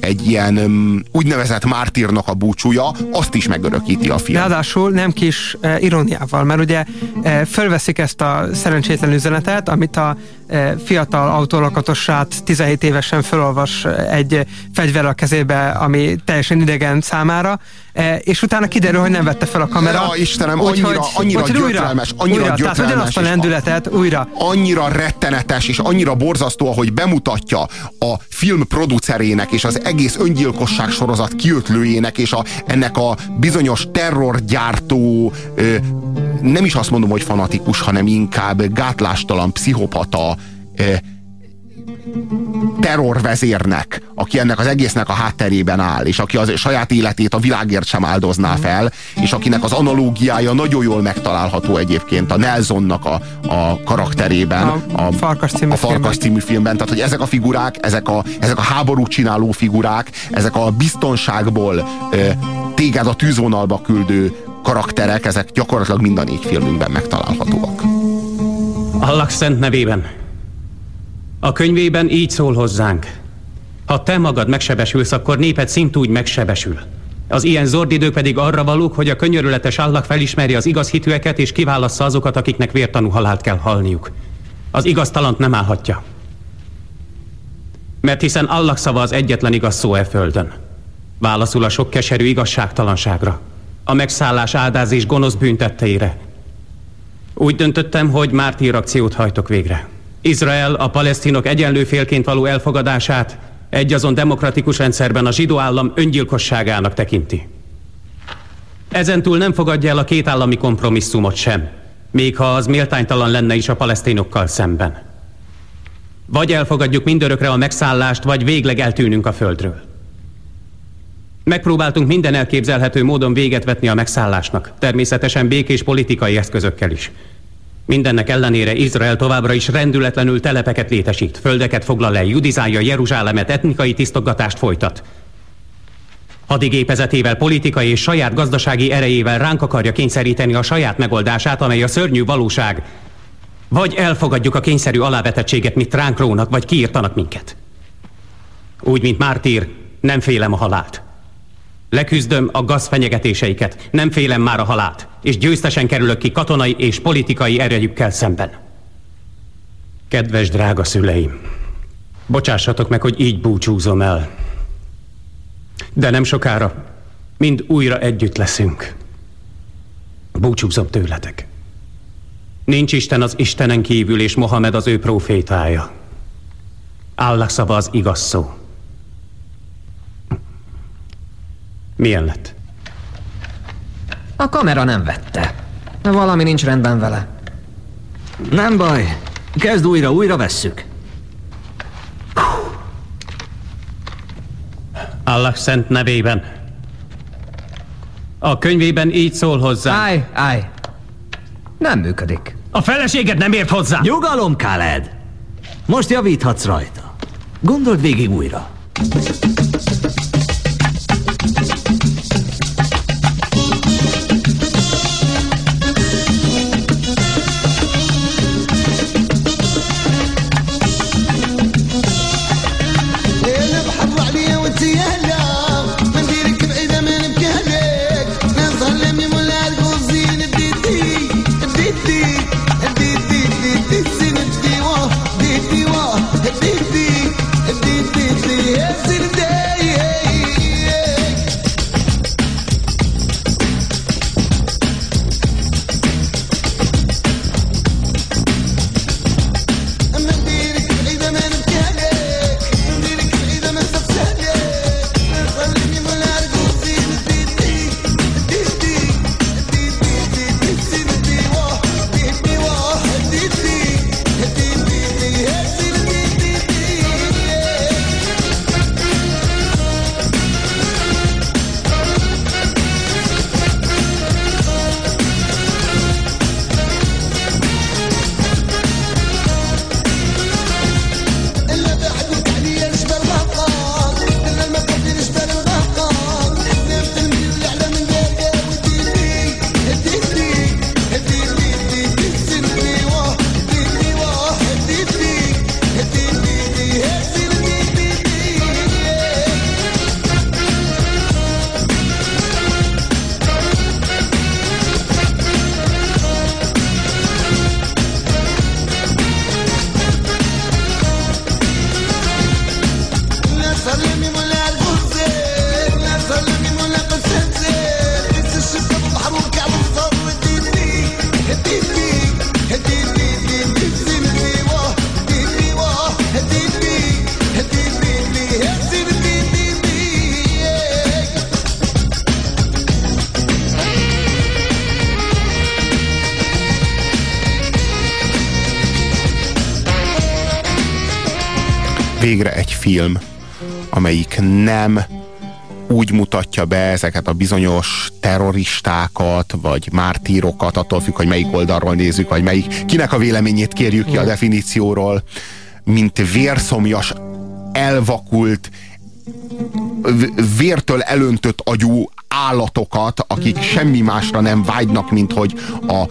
egy ilyen um, úgynevezett mártírnak a búcsúja, azt is megörökíti a film. Ráadásul nem kis e, iróniával, mert ugye e, fölveszik ezt a szerencsétlen üzenetet, amit a e, fiatal autólakatosát 17 évesen felolvas egy fegyver a kezébe, ami teljesen idegen számára, e, és utána kiderül, hogy nem vette fel a kamera. Ja, Istenem, annyira, Úgyhogy- annyira úgyhogy újra, gyötrelmes, annyira újra, gyötrelmes. Tehát ugyanazt a lendületet újra. annyira rettenetes és annyira borzasztó, ahogy bemutatja a film producerének és az egész öngyilkosság sorozat kiötlőjének és a, ennek a bizonyos terrorgyártó ö, nem is azt mondom, hogy fanatikus, hanem inkább gátlástalan pszichopata ö, terrorvezérnek, aki ennek az egésznek a hátterében áll, és aki az saját életét a világért sem áldozná fel, és akinek az analógiája nagyon jól megtalálható egyébként a Nelsonnak a, a karakterében. A Farkas című a Farkas című filmben. Tehát, hogy ezek a figurák, ezek a, ezek a háborút csináló figurák, ezek a biztonságból ö, téged a tűzvonalba küldő karakterek, ezek gyakorlatilag mind a négy filmünkben megtalálhatóak. Allah szent nevében. A könyvében így szól hozzánk. Ha te magad megsebesülsz, akkor néped szintúgy megsebesül. Az ilyen zord idők pedig arra valók, hogy a könyörületes Allah felismeri az igaz hitűeket és kiválassza azokat, akiknek vértanú halált kell halniuk. Az igaztalant nem állhatja. Mert hiszen Allah szava az egyetlen igaz szó e földön. Válaszul a sok keserű igazságtalanságra, a megszállás áldás és gonosz bűntetteire. Úgy döntöttem, hogy mártír akciót hajtok végre. Izrael a palesztinok egyenlő félként való elfogadását egy azon demokratikus rendszerben a zsidó állam öngyilkosságának tekinti. Ezentúl nem fogadja el a két állami kompromisszumot sem, még ha az méltánytalan lenne is a palesztinokkal szemben. Vagy elfogadjuk mindörökre a megszállást, vagy végleg eltűnünk a földről. Megpróbáltunk minden elképzelhető módon véget vetni a megszállásnak, természetesen békés politikai eszközökkel is. Mindennek ellenére Izrael továbbra is rendületlenül telepeket létesít, földeket foglal le, judizálja Jeruzsálemet, etnikai tisztogatást folytat. Hadigépezetével, politikai és saját gazdasági erejével ránk akarja kényszeríteni a saját megoldását, amely a szörnyű valóság. Vagy elfogadjuk a kényszerű alávetettséget, mit ránk rónak, vagy kiírtanak minket. Úgy, mint mártír, nem félem a halált. Leküzdöm a gaz fenyegetéseiket, nem félem már a halált, és győztesen kerülök ki katonai és politikai erejükkel szemben. Kedves drága szüleim, bocsássatok meg, hogy így búcsúzom el. De nem sokára mind újra együtt leszünk. Búcsúzom tőletek. Nincs Isten az Istenen kívül, és Mohamed az ő profétája. Allah szava az igaz szó. Milyen lett? A kamera nem vette. Valami nincs rendben vele. Nem baj. Kezd újra, újra vesszük. Allah szent nevében. A könyvében így szól hozzá. Állj, állj. Nem működik. A feleséged nem ért hozzá. Nyugalom, Khaled. Most javíthatsz rajta. Gondold végig újra. Thank you. Mutatja be ezeket a bizonyos terroristákat, vagy mártírokat, attól függ, hogy melyik oldalról nézzük, vagy melyik, kinek a véleményét kérjük ki a definícióról, mint vérszomjas, elvakult, vértől elöntött agyú állatokat, akik semmi másra nem vágynak, mint hogy a,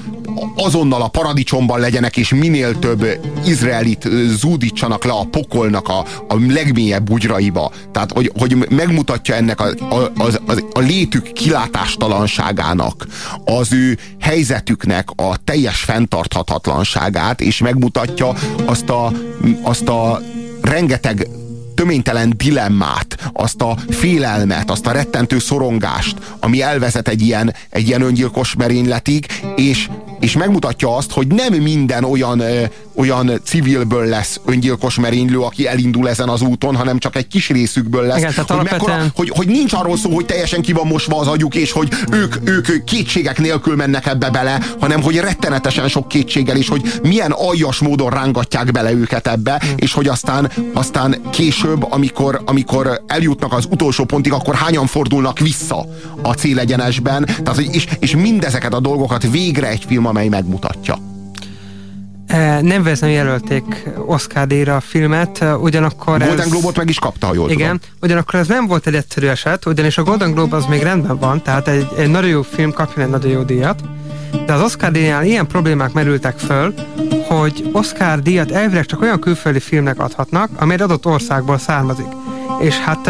azonnal a paradicsomban legyenek, és minél több izraelit zúdítsanak le a pokolnak a, a legmélyebb bugyraiba. Tehát, hogy, hogy megmutatja ennek a, a, az, az, a létük kilátástalanságának, az ő helyzetüknek a teljes fenntarthatatlanságát, és megmutatja azt a, azt a rengeteg töménytelen dilemmát, azt a félelmet, azt a rettentő szorongást, ami elvezet egy ilyen, egy ilyen öngyilkos merényletig, és, és megmutatja azt, hogy nem minden olyan, ö, olyan civilből lesz öngyilkos merénylő, aki elindul ezen az úton, hanem csak egy kis részükből lesz. Igen, hogy, alapvetően- mekkora, hogy, hogy nincs arról szó, hogy teljesen ki van mosva az agyuk, és hogy ők, ők kétségek nélkül mennek ebbe bele, hanem hogy rettenetesen sok kétséggel, és hogy milyen aljas módon rángatják bele őket ebbe, és hogy aztán, aztán később, amikor, amikor eljutnak az utolsó pontig, akkor hányan fordulnak vissza a célegyenesben, tehát, és, és mindezeket a dolgokat végre egy film, amely megmutatja. Eh, Nem véletlenül jelölték Oscar díjra a filmet, eh, ugyanakkor Golden ez... Globot meg is kapta, ha jól Igen, tudom. ugyanakkor ez nem volt egy egyszerű eset, ugyanis a Golden Globe az még rendben van, tehát egy, egy nagyon jó film kapjon egy nagyon jó díjat, de az Oscar díjnál ilyen problémák merültek föl, hogy Oscar díjat elvileg csak olyan külföldi filmnek adhatnak, amely adott országból származik. És hát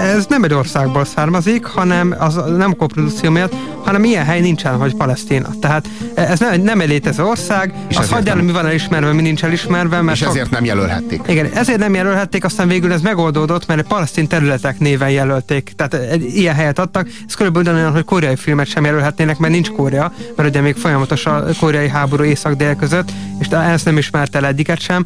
ez nem egy országból származik, hanem az nem a koprodukció miatt, hanem ilyen hely nincsen, hogy Palesztina. Tehát eh, ez nem, nem egy létező ország, És azt hagyjál, mi van elismerve, mi nincs elismerve, mert És sok- ezért nem jelölhették. igen, ezért nem jelölhették, aztán végül ez megoldódott, mert a palesztin területek néven jelölték. Tehát egy ilyen helyet adtak. Ez körülbelül ugyanolyan, hogy koreai filmet sem jelölhetnének, mert nincs Korea, mert ugye még folyamatos a koreai háború észak-dél között, és ezt nem ismert el egyiket sem.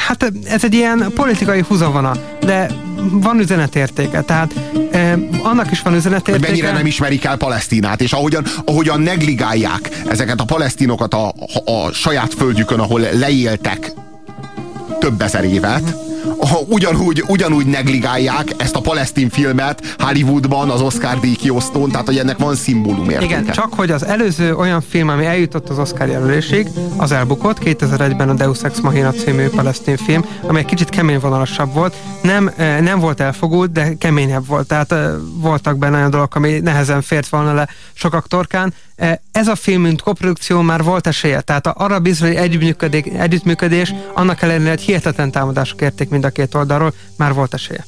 Hát ez egy ilyen politikai húzavona, de van üzenetértéke, tehát e, annak is van hogy üzenetértéke. mennyire nem ismerik el Palesztinát, és ahogyan, ahogyan negligálják ezeket a palesztinokat a, a saját földjükön, ahol leéltek több ezer évet, ugyanúgy, ugyanúgy negligálják ezt a palesztin filmet Hollywoodban, az Oscar díj kiosztón, tehát hogy ennek van szimbólum értéke. Igen, csak hogy az előző olyan film, ami eljutott az Oscar jelölésig, az elbukott, 2001-ben a Deus Ex Machina című palesztin film, amely kicsit keményvonalasabb volt, nem, nem volt elfogult, de keményebb volt, tehát eh, voltak benne olyan dolgok, ami nehezen fért volna le sokak torkán. Ez a film, mint koprodukció már volt esélye, tehát a együttműködés, együttműködés annak ellenére, hogy hihetetlen támadások érték mind a két oldalról, már volt esélye.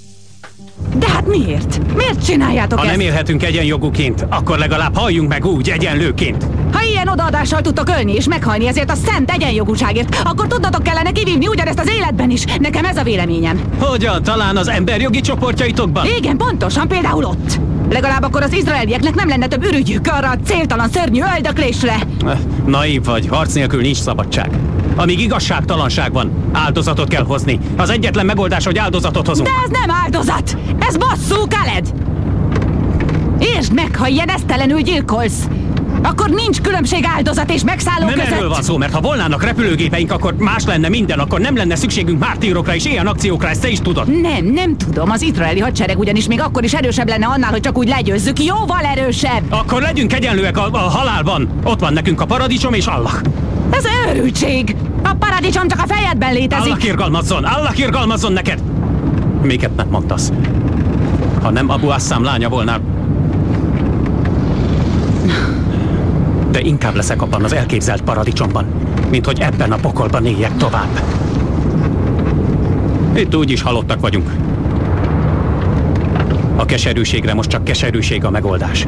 De hát miért? Miért csináljátok Ha ezt? nem élhetünk egyenjogúként, akkor legalább halljunk meg úgy, egyenlőként. Ha ilyen odaadással tudtok ölni és meghalni ezért a szent egyenjogúságért, akkor tudnatok kellene kivívni ugyanezt az életben is. Nekem ez a véleményem. Hogyan? Talán az emberjogi csoportjaitokban? Igen, pontosan, például ott. Legalább akkor az izraelieknek nem lenne több ürügyük arra a céltalan szörnyű öldöklésre. Eh, Naív vagy, harc nélkül nincs szabadság. Amíg igazságtalanság van, áldozatot kell hozni. Az egyetlen megoldás, hogy áldozatot hozunk. De ez nem áldozat! Ez bosszú, Khaled! Értsd meg, ha ilyen esztelenül gyilkolsz! Akkor nincs különbség áldozat és megszálló Nem között! erről van szó, mert ha volnának repülőgépeink, akkor más lenne minden, akkor nem lenne szükségünk mártírokra és ilyen akciókra, ezt te is tudod. Nem, nem tudom. Az izraeli hadsereg ugyanis még akkor is erősebb lenne annál, hogy csak úgy legyőzzük. Jóval erősebb! Akkor legyünk egyenlőek a, a halálban. Ott van nekünk a paradicsom és Allah. Ez őrültség! A paradicsom csak a fejedben létezik! Allah irgalmazzon, Allah irgalmazzon neked! Miket nem mondasz? Ha nem Abu Assam lánya volnál... De inkább leszek abban az elképzelt paradicsomban, mint hogy ebben a pokolban éljek tovább. Itt úgyis halottak vagyunk. A keserűségre most csak keserűség a megoldás.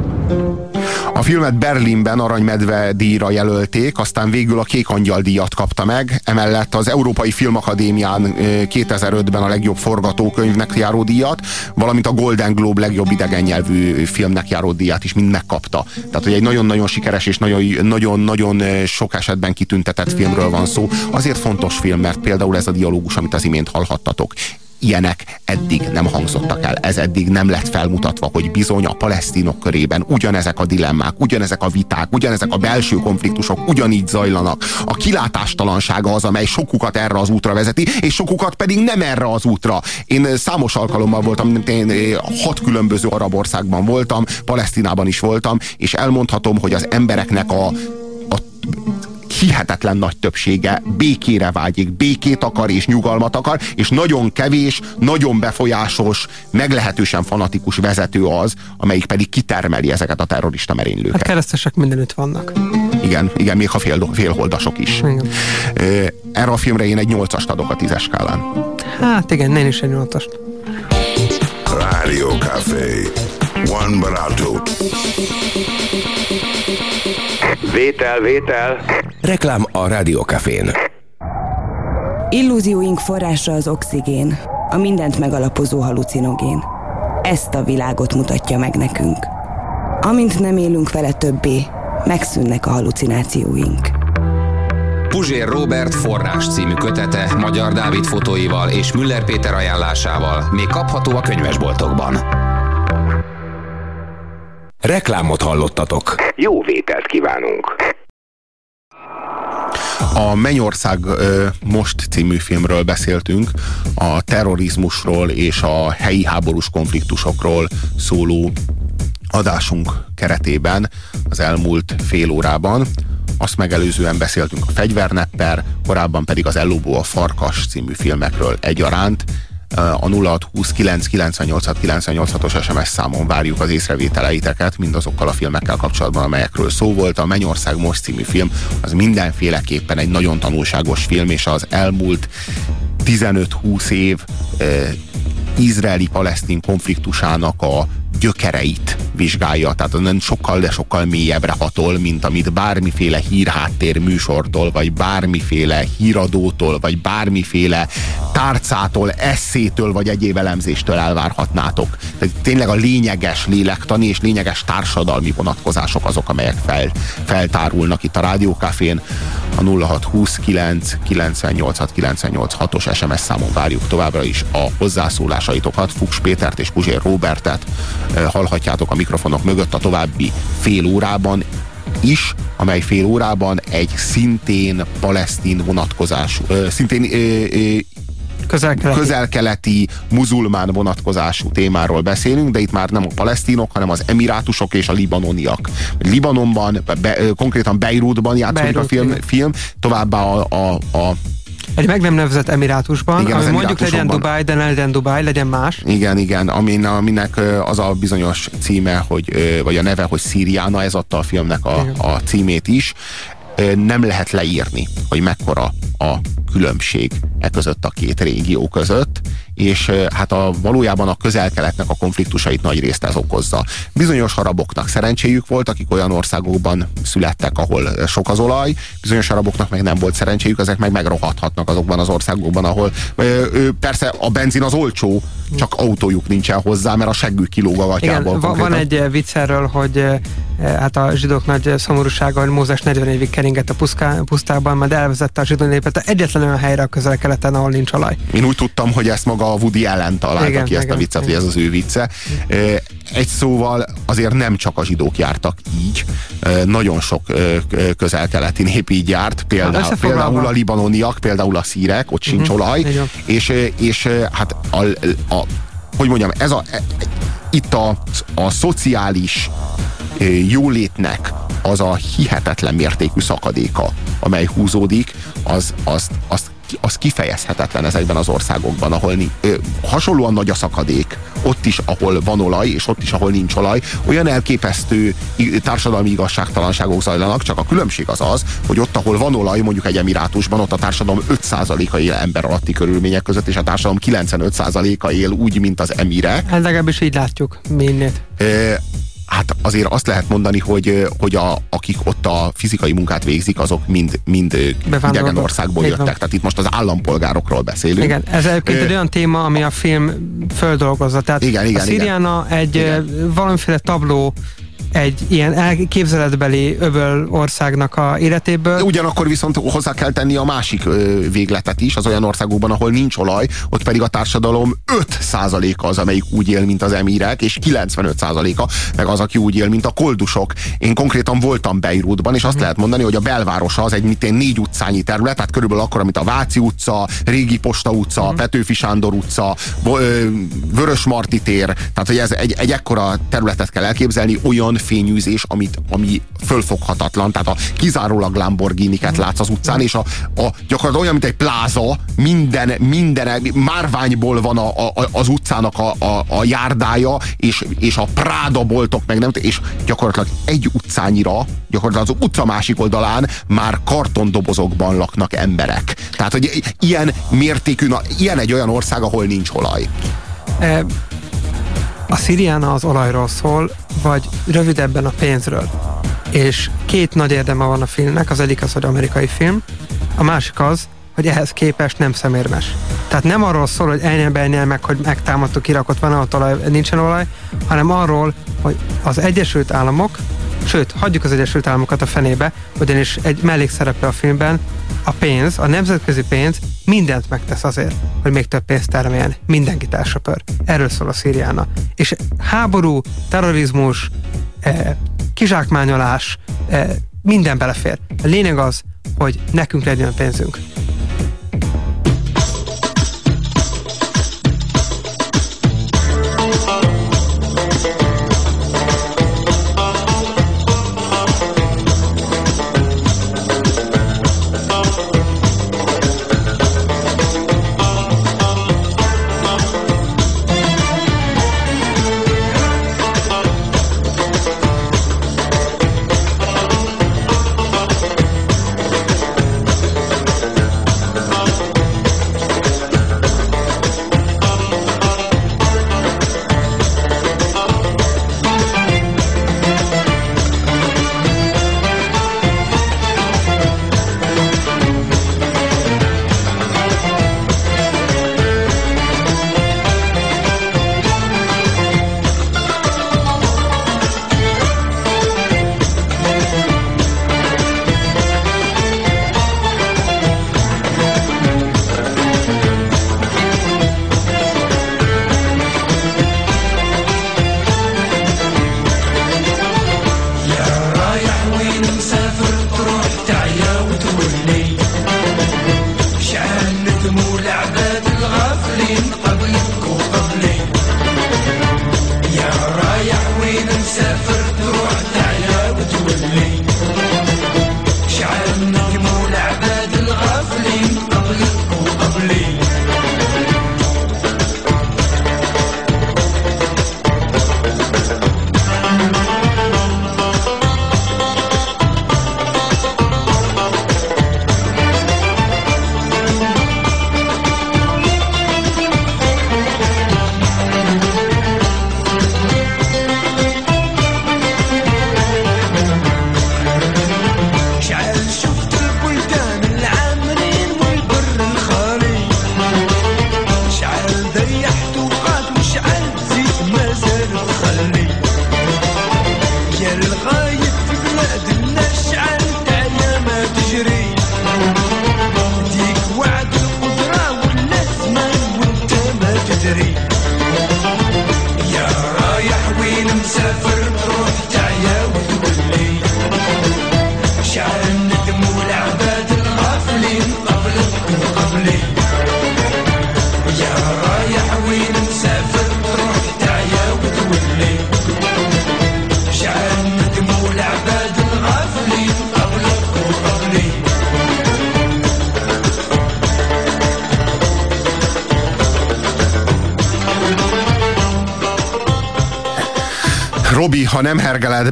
A filmet Berlinben aranymedve díjra jelölték, aztán végül a Kék Angyal díjat kapta meg, emellett az Európai Filmakadémián ö, 2005-ben a legjobb forgatókönyvnek járó díjat, valamint a Golden Globe legjobb idegen nyelvű filmnek járó díjat is mind megkapta. Tehát, hogy egy nagyon-nagyon sikeres és nagyon- nagyon-nagyon sok esetben kitüntetett filmről van szó. Azért fontos film, mert például ez a dialógus, amit az imént hallhattatok, ilyenek eddig nem hangzottak el, ez eddig nem lett felmutatva, hogy bizony a palesztinok körében ugyanezek a dilemmák, ugyanezek a viták, ugyanezek a belső konfliktusok ugyanígy zajlanak. A kilátástalansága az, amely sokukat erre az útra vezeti, és sokukat pedig nem erre az útra. Én számos alkalommal voltam, én hat különböző arab országban voltam, Palesztinában is voltam, és elmondhatom, hogy az embereknek a, a hihetetlen nagy többsége békére vágyik, békét akar és nyugalmat akar, és nagyon kevés, nagyon befolyásos, meglehetősen fanatikus vezető az, amelyik pedig kitermeli ezeket a terrorista merénylőket. Hát keresztesek mindenütt vannak. Igen, igen, még a fél, félholdasok is. Igen. Erre a filmre én egy nyolcast adok a tízes skálán. Hát igen, én is egy nyolcast. Radio Café. Juan Barato. Vétel, vétel. Reklám a Rádiókafén. Illúzióink forrása az oxigén, a mindent megalapozó halucinogén. Ezt a világot mutatja meg nekünk. Amint nem élünk vele többé, megszűnnek a halucinációink. Puzsér Robert forrás című kötete Magyar Dávid fotóival és Müller Péter ajánlásával még kapható a könyvesboltokban. Reklámot hallottatok. Jó vételt kívánunk. A Mennyország ö, Most című filmről beszéltünk, a terrorizmusról és a helyi háborús konfliktusokról szóló adásunk keretében az elmúlt fél órában. Azt megelőzően beszéltünk a Fegyvernepper, korábban pedig az Ellóbó a Farkas című filmekről egyaránt. A 0629986986-os SMS számon várjuk az észrevételeiteket mindazokkal a filmekkel kapcsolatban, amelyekről szó volt. A Mennyország Most című film az mindenféleképpen egy nagyon tanulságos film, és az elmúlt 15-20 év eh, izraeli-palesztin konfliktusának a gyökereit vizsgálja, tehát nem sokkal, de sokkal mélyebbre hatol, mint amit bármiféle hírháttér műsortól, vagy bármiféle híradótól, vagy bármiféle tárcától, eszétől, vagy egyéb elemzéstől elvárhatnátok. Tehát tényleg a lényeges lélektani és lényeges társadalmi vonatkozások azok, amelyek fel, feltárulnak itt a Rádiókafén. A 0629 986 986 os SMS számon várjuk továbbra is a hozzászólásaitokat. Fuchs Pétert és Puzsér Robertet hallhatjátok a mikrofonok mögött a további fél órában is, amely fél órában egy szintén palesztin vonatkozású, szintén közel-keleti. közel-keleti muzulmán vonatkozású témáról beszélünk, de itt már nem a palesztinok, hanem az emirátusok és a libanoniak. Libanonban, be, konkrétan Beirutban játszódik Beirut, a film, film, továbbá a, a, a Egy meg nem nevezett emirátusban, Igen, az ami mondjuk legyen. Dubai, de ne legyen Dubai, legyen más. Igen, igen, amin, aminek az a bizonyos címe, hogy, vagy a neve, hogy Szíriána, ez adta a filmnek a, a címét is. Nem lehet leírni, hogy mekkora a különbség e között a két régió között, és hát a, valójában a közel-keletnek a konfliktusait nagy részt ez okozza. Bizonyos araboknak szerencséjük volt, akik olyan országokban születtek, ahol sok az olaj, bizonyos araboknak meg nem volt szerencséjük, ezek meg megrohadhatnak azokban az országokban, ahol ö, ö, persze a benzin az olcsó, csak autójuk nincsen hozzá, mert a seggük kilóg a Igen, gatyából. va- van egy eh, vicc erről, hogy eh, hát a zsidók nagy eh, szomorúsága, hogy Mózes 40 évig keringett a puszká, pusztában, majd elvezette a zsidó népet egyetlen olyan helyre a közel-keleten, ahol nincs olaj. Én úgy tudtam, hogy ezt maga a Woody Allen találta Igen, ki ezt a igen, viccet, igen. hogy ez az ő vicce. Ö, Egy szóval azért nem csak a zsidók jártak így, nagyon sok közel-keleti nép így járt, például, összefoglalva- például a libanoniak, például a szírek, ott sincs Mhm, olaj, és, és hát a, a, hogy mondjam, ez a, e- itt a, a szociális ö, jólétnek az a hihetetlen mértékű szakadéka, amely húzódik, az, az, az, az kifejezhetetlen ezekben az országokban, ahol ö, hasonlóan nagy a szakadék, ott is, ahol van olaj, és ott is, ahol nincs olaj, olyan elképesztő társadalmi igazságtalanságok zajlanak, csak a különbség az az, hogy ott, ahol van olaj, mondjuk egy emirátusban, ott a társadalom 5%-a él ember alatti körülmények között, és a társadalom 95%-a él úgy, mint az emirek. Hát legalábbis így látjuk minnét. Hát azért azt lehet mondani, hogy, hogy a, akik ott a fizikai munkát végzik, azok mind, mind idegen országból jöttek. van. Tehát itt most az állampolgárokról beszélünk. Igen, ez egyébként egy olyan téma, ami a film földolgozza. Tehát Igen, igen, a Szíriána egy Igen. igen. valamiféle tabló egy ilyen elképzeletbeli öböl országnak a életéből. Ugyanakkor viszont hozzá kell tenni a másik végletet is, az olyan országokban, ahol nincs olaj, ott pedig a társadalom 5%-a az, amelyik úgy él, mint az emírek, és 95%-a meg az, aki úgy él, mint a koldusok. Én konkrétan voltam Beirutban, és azt lehet mondani, hogy a belvárosa az egy mitén négy utcányi terület, tehát körülbelül akkor, mint a Váci utca, Régi Posta utca, mm. Petőfi Sándor utca, Vörös Marti tér, tehát hogy ez egy, egy ekkora területet kell elképzelni, olyan fényűzés, amit, ami fölfoghatatlan, tehát a kizárólag Lamborghini-ket látsz az utcán, és a, a gyakorlatilag olyan, mint egy pláza, minden, minden márványból van a, a, az utcának a, a, a járdája, és, és a Práda boltok, meg nem, és gyakorlatilag egy utcányira, gyakorlatilag az utca másik oldalán már kartondobozokban laknak emberek. Tehát, hogy ilyen mértékű, na, ilyen egy olyan ország, ahol nincs olaj. A Sziriána az olajról szól, vagy rövidebben a pénzről. És két nagy érdeme van a filmnek, az egyik az, hogy amerikai film, a másik az, hogy ehhez képest nem szemérmes. Tehát nem arról szól, hogy ennél meg, hogy megtámadtuk Irakot, van ott olaj, nincsen olaj, hanem arról, hogy az Egyesült Államok, sőt, hagyjuk az Egyesült Államokat a fenébe, ugyanis egy mellékszereplő a filmben, a pénz, a nemzetközi pénz mindent megtesz azért, hogy még több pénzt termeljen. Mindenkit elsöpör. Erről szól a Szíriána. És háború, terrorizmus, eh, kizsákmányolás, eh, minden belefér. A lényeg az, hogy nekünk legyen pénzünk.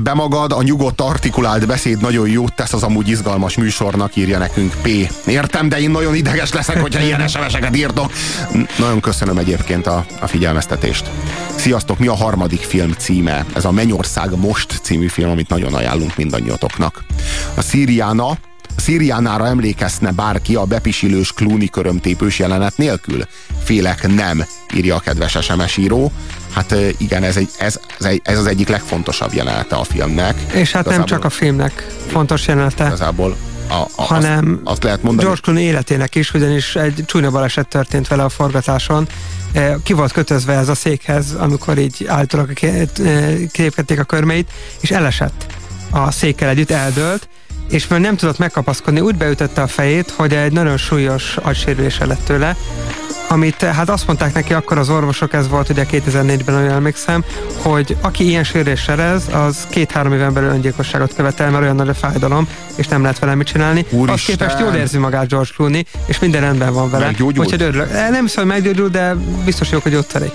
Be magad, a nyugodt artikulált beszéd nagyon jót tesz az amúgy izgalmas műsornak, írja nekünk P. Értem, de én nagyon ideges leszek, hogyha ilyen SMS-eket írtok. Nagyon köszönöm egyébként a, a figyelmeztetést. Sziasztok, mi a harmadik film címe? Ez a Mennyország Most című film, amit nagyon ajánlunk mindannyiatoknak. A Szíriána, Szíriánára emlékezne bárki a bepisilős klúni körömtépős jelenet nélkül? Félek nem, írja a kedves SMS író. Hát igen, ez, egy, ez, ez, az egyik legfontosabb jelenete a filmnek. És hát igazából, nem csak a filmnek fontos jelenete. Igazából a, a, hanem azt, azt lehet mondani, George Clooney életének is, ugyanis egy csúnya baleset történt vele a forgatáson. Ki volt kötözve ez a székhez, amikor így állítólag képkedték a körmeit, és elesett a székkel együtt, eldőlt, és mert nem tudott megkapaszkodni, úgy beütötte a fejét, hogy egy nagyon súlyos agysérülése lett tőle, amit hát azt mondták neki akkor az orvosok, ez volt ugye 2004-ben, olyan emlékszem, hogy aki ilyen sérülés serez, az két-három éven belül öngyilkosságot követel, mert olyan nagy a fájdalom, és nem lehet vele mit csinálni. Úristen. Azt képest jól érzi magát George Clooney, és minden rendben van vele. Úgyhogy örülök. Eh, nem hiszem, hogy meggyógyul, de biztos vagyok, hogy ott elég.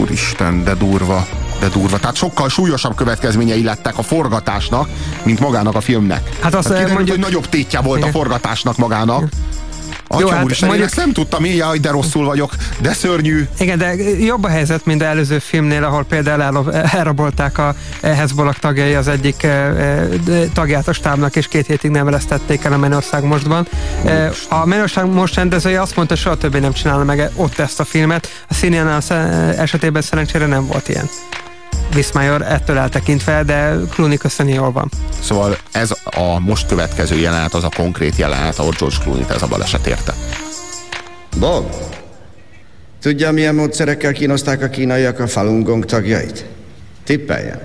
Úristen, de durva de durva. Tehát sokkal súlyosabb következményei lettek a forgatásnak, mint magának a filmnek. Hát azt hát mondjuk, hogy nagyobb tétje volt igen. a forgatásnak magának. Atya Jó, hát úr, mondjuk... ezt nem tudtam, én jaj, de rosszul vagyok, de szörnyű. Igen, de jobb a helyzet, mint előző filmnél, ahol például elrabolták a Hezbollah tagjai az egyik eh, tagját a stábnak, és két hétig nem eresztették el a Menország mostban. Eh, a Menország most rendezője azt mondta, soha többé nem csinálna meg ott ezt a filmet. A színjánál esetében szerencsére nem volt ilyen. Viszmajor ettől eltekintve, de Clooney köszöni jól van. Szóval ez a most következő jelenet, az a konkrét jelenet, ahol George clooney ez a baleset érte. Bob, tudja, milyen módszerekkel kínozták a kínaiak a Falun Gong tagjait? Tippeljen.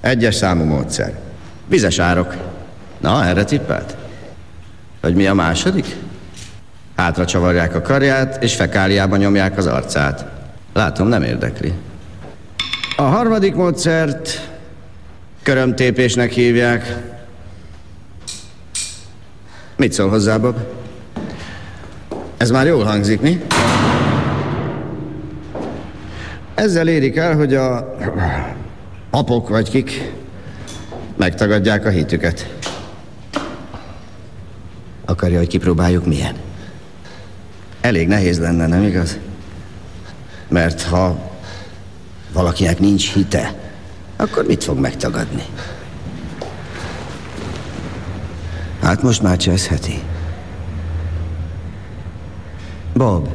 Egyes számú módszer. Vizes árok. Na, erre tippelt? Hogy mi a második? Hátra csavarják a karját, és fekáliába nyomják az arcát. Látom, nem érdekli. A harmadik módszert körömtépésnek hívják. Mit szól hozzá, Bob? Ez már jól hangzik, mi? Ezzel érik el, hogy a apok vagy kik megtagadják a hitüket. Akarja, hogy kipróbáljuk milyen? Elég nehéz lenne, nem igaz? Mert ha valakinek nincs hite, akkor mit fog megtagadni? Hát most már cseszheti. Bob.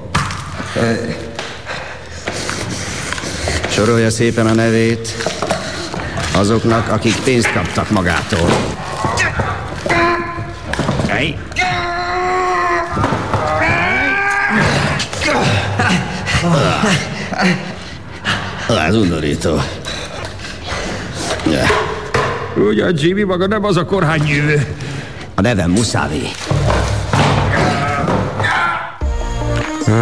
Sorolja szépen a nevét azoknak, akik pénzt kaptak magától. Hey. Az undorító. Ja. Ugye, Jimmy maga nem az a korhányjövő. A nevem Muszávé.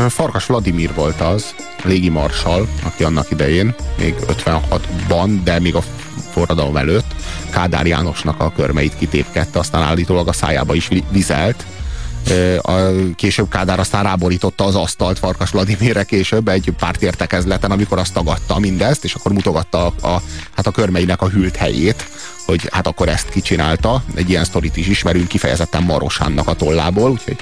Farkas Vladimir volt az, légi marsal, aki annak idején, még 56-ban, de még a forradalom előtt Kádár Jánosnak a körmeit kitépkedte, aztán állítólag a szájába is vizelt, a később Kádár aztán ráborította az asztalt Farkas Vladimirre később egy pártértekezleten, amikor azt tagadta mindezt, és akkor mutogatta a, a, hát a körmeinek a hűlt helyét, hogy hát akkor ezt kicsinálta. Egy ilyen sztorit is ismerünk kifejezetten Marosánnak a tollából, úgyhogy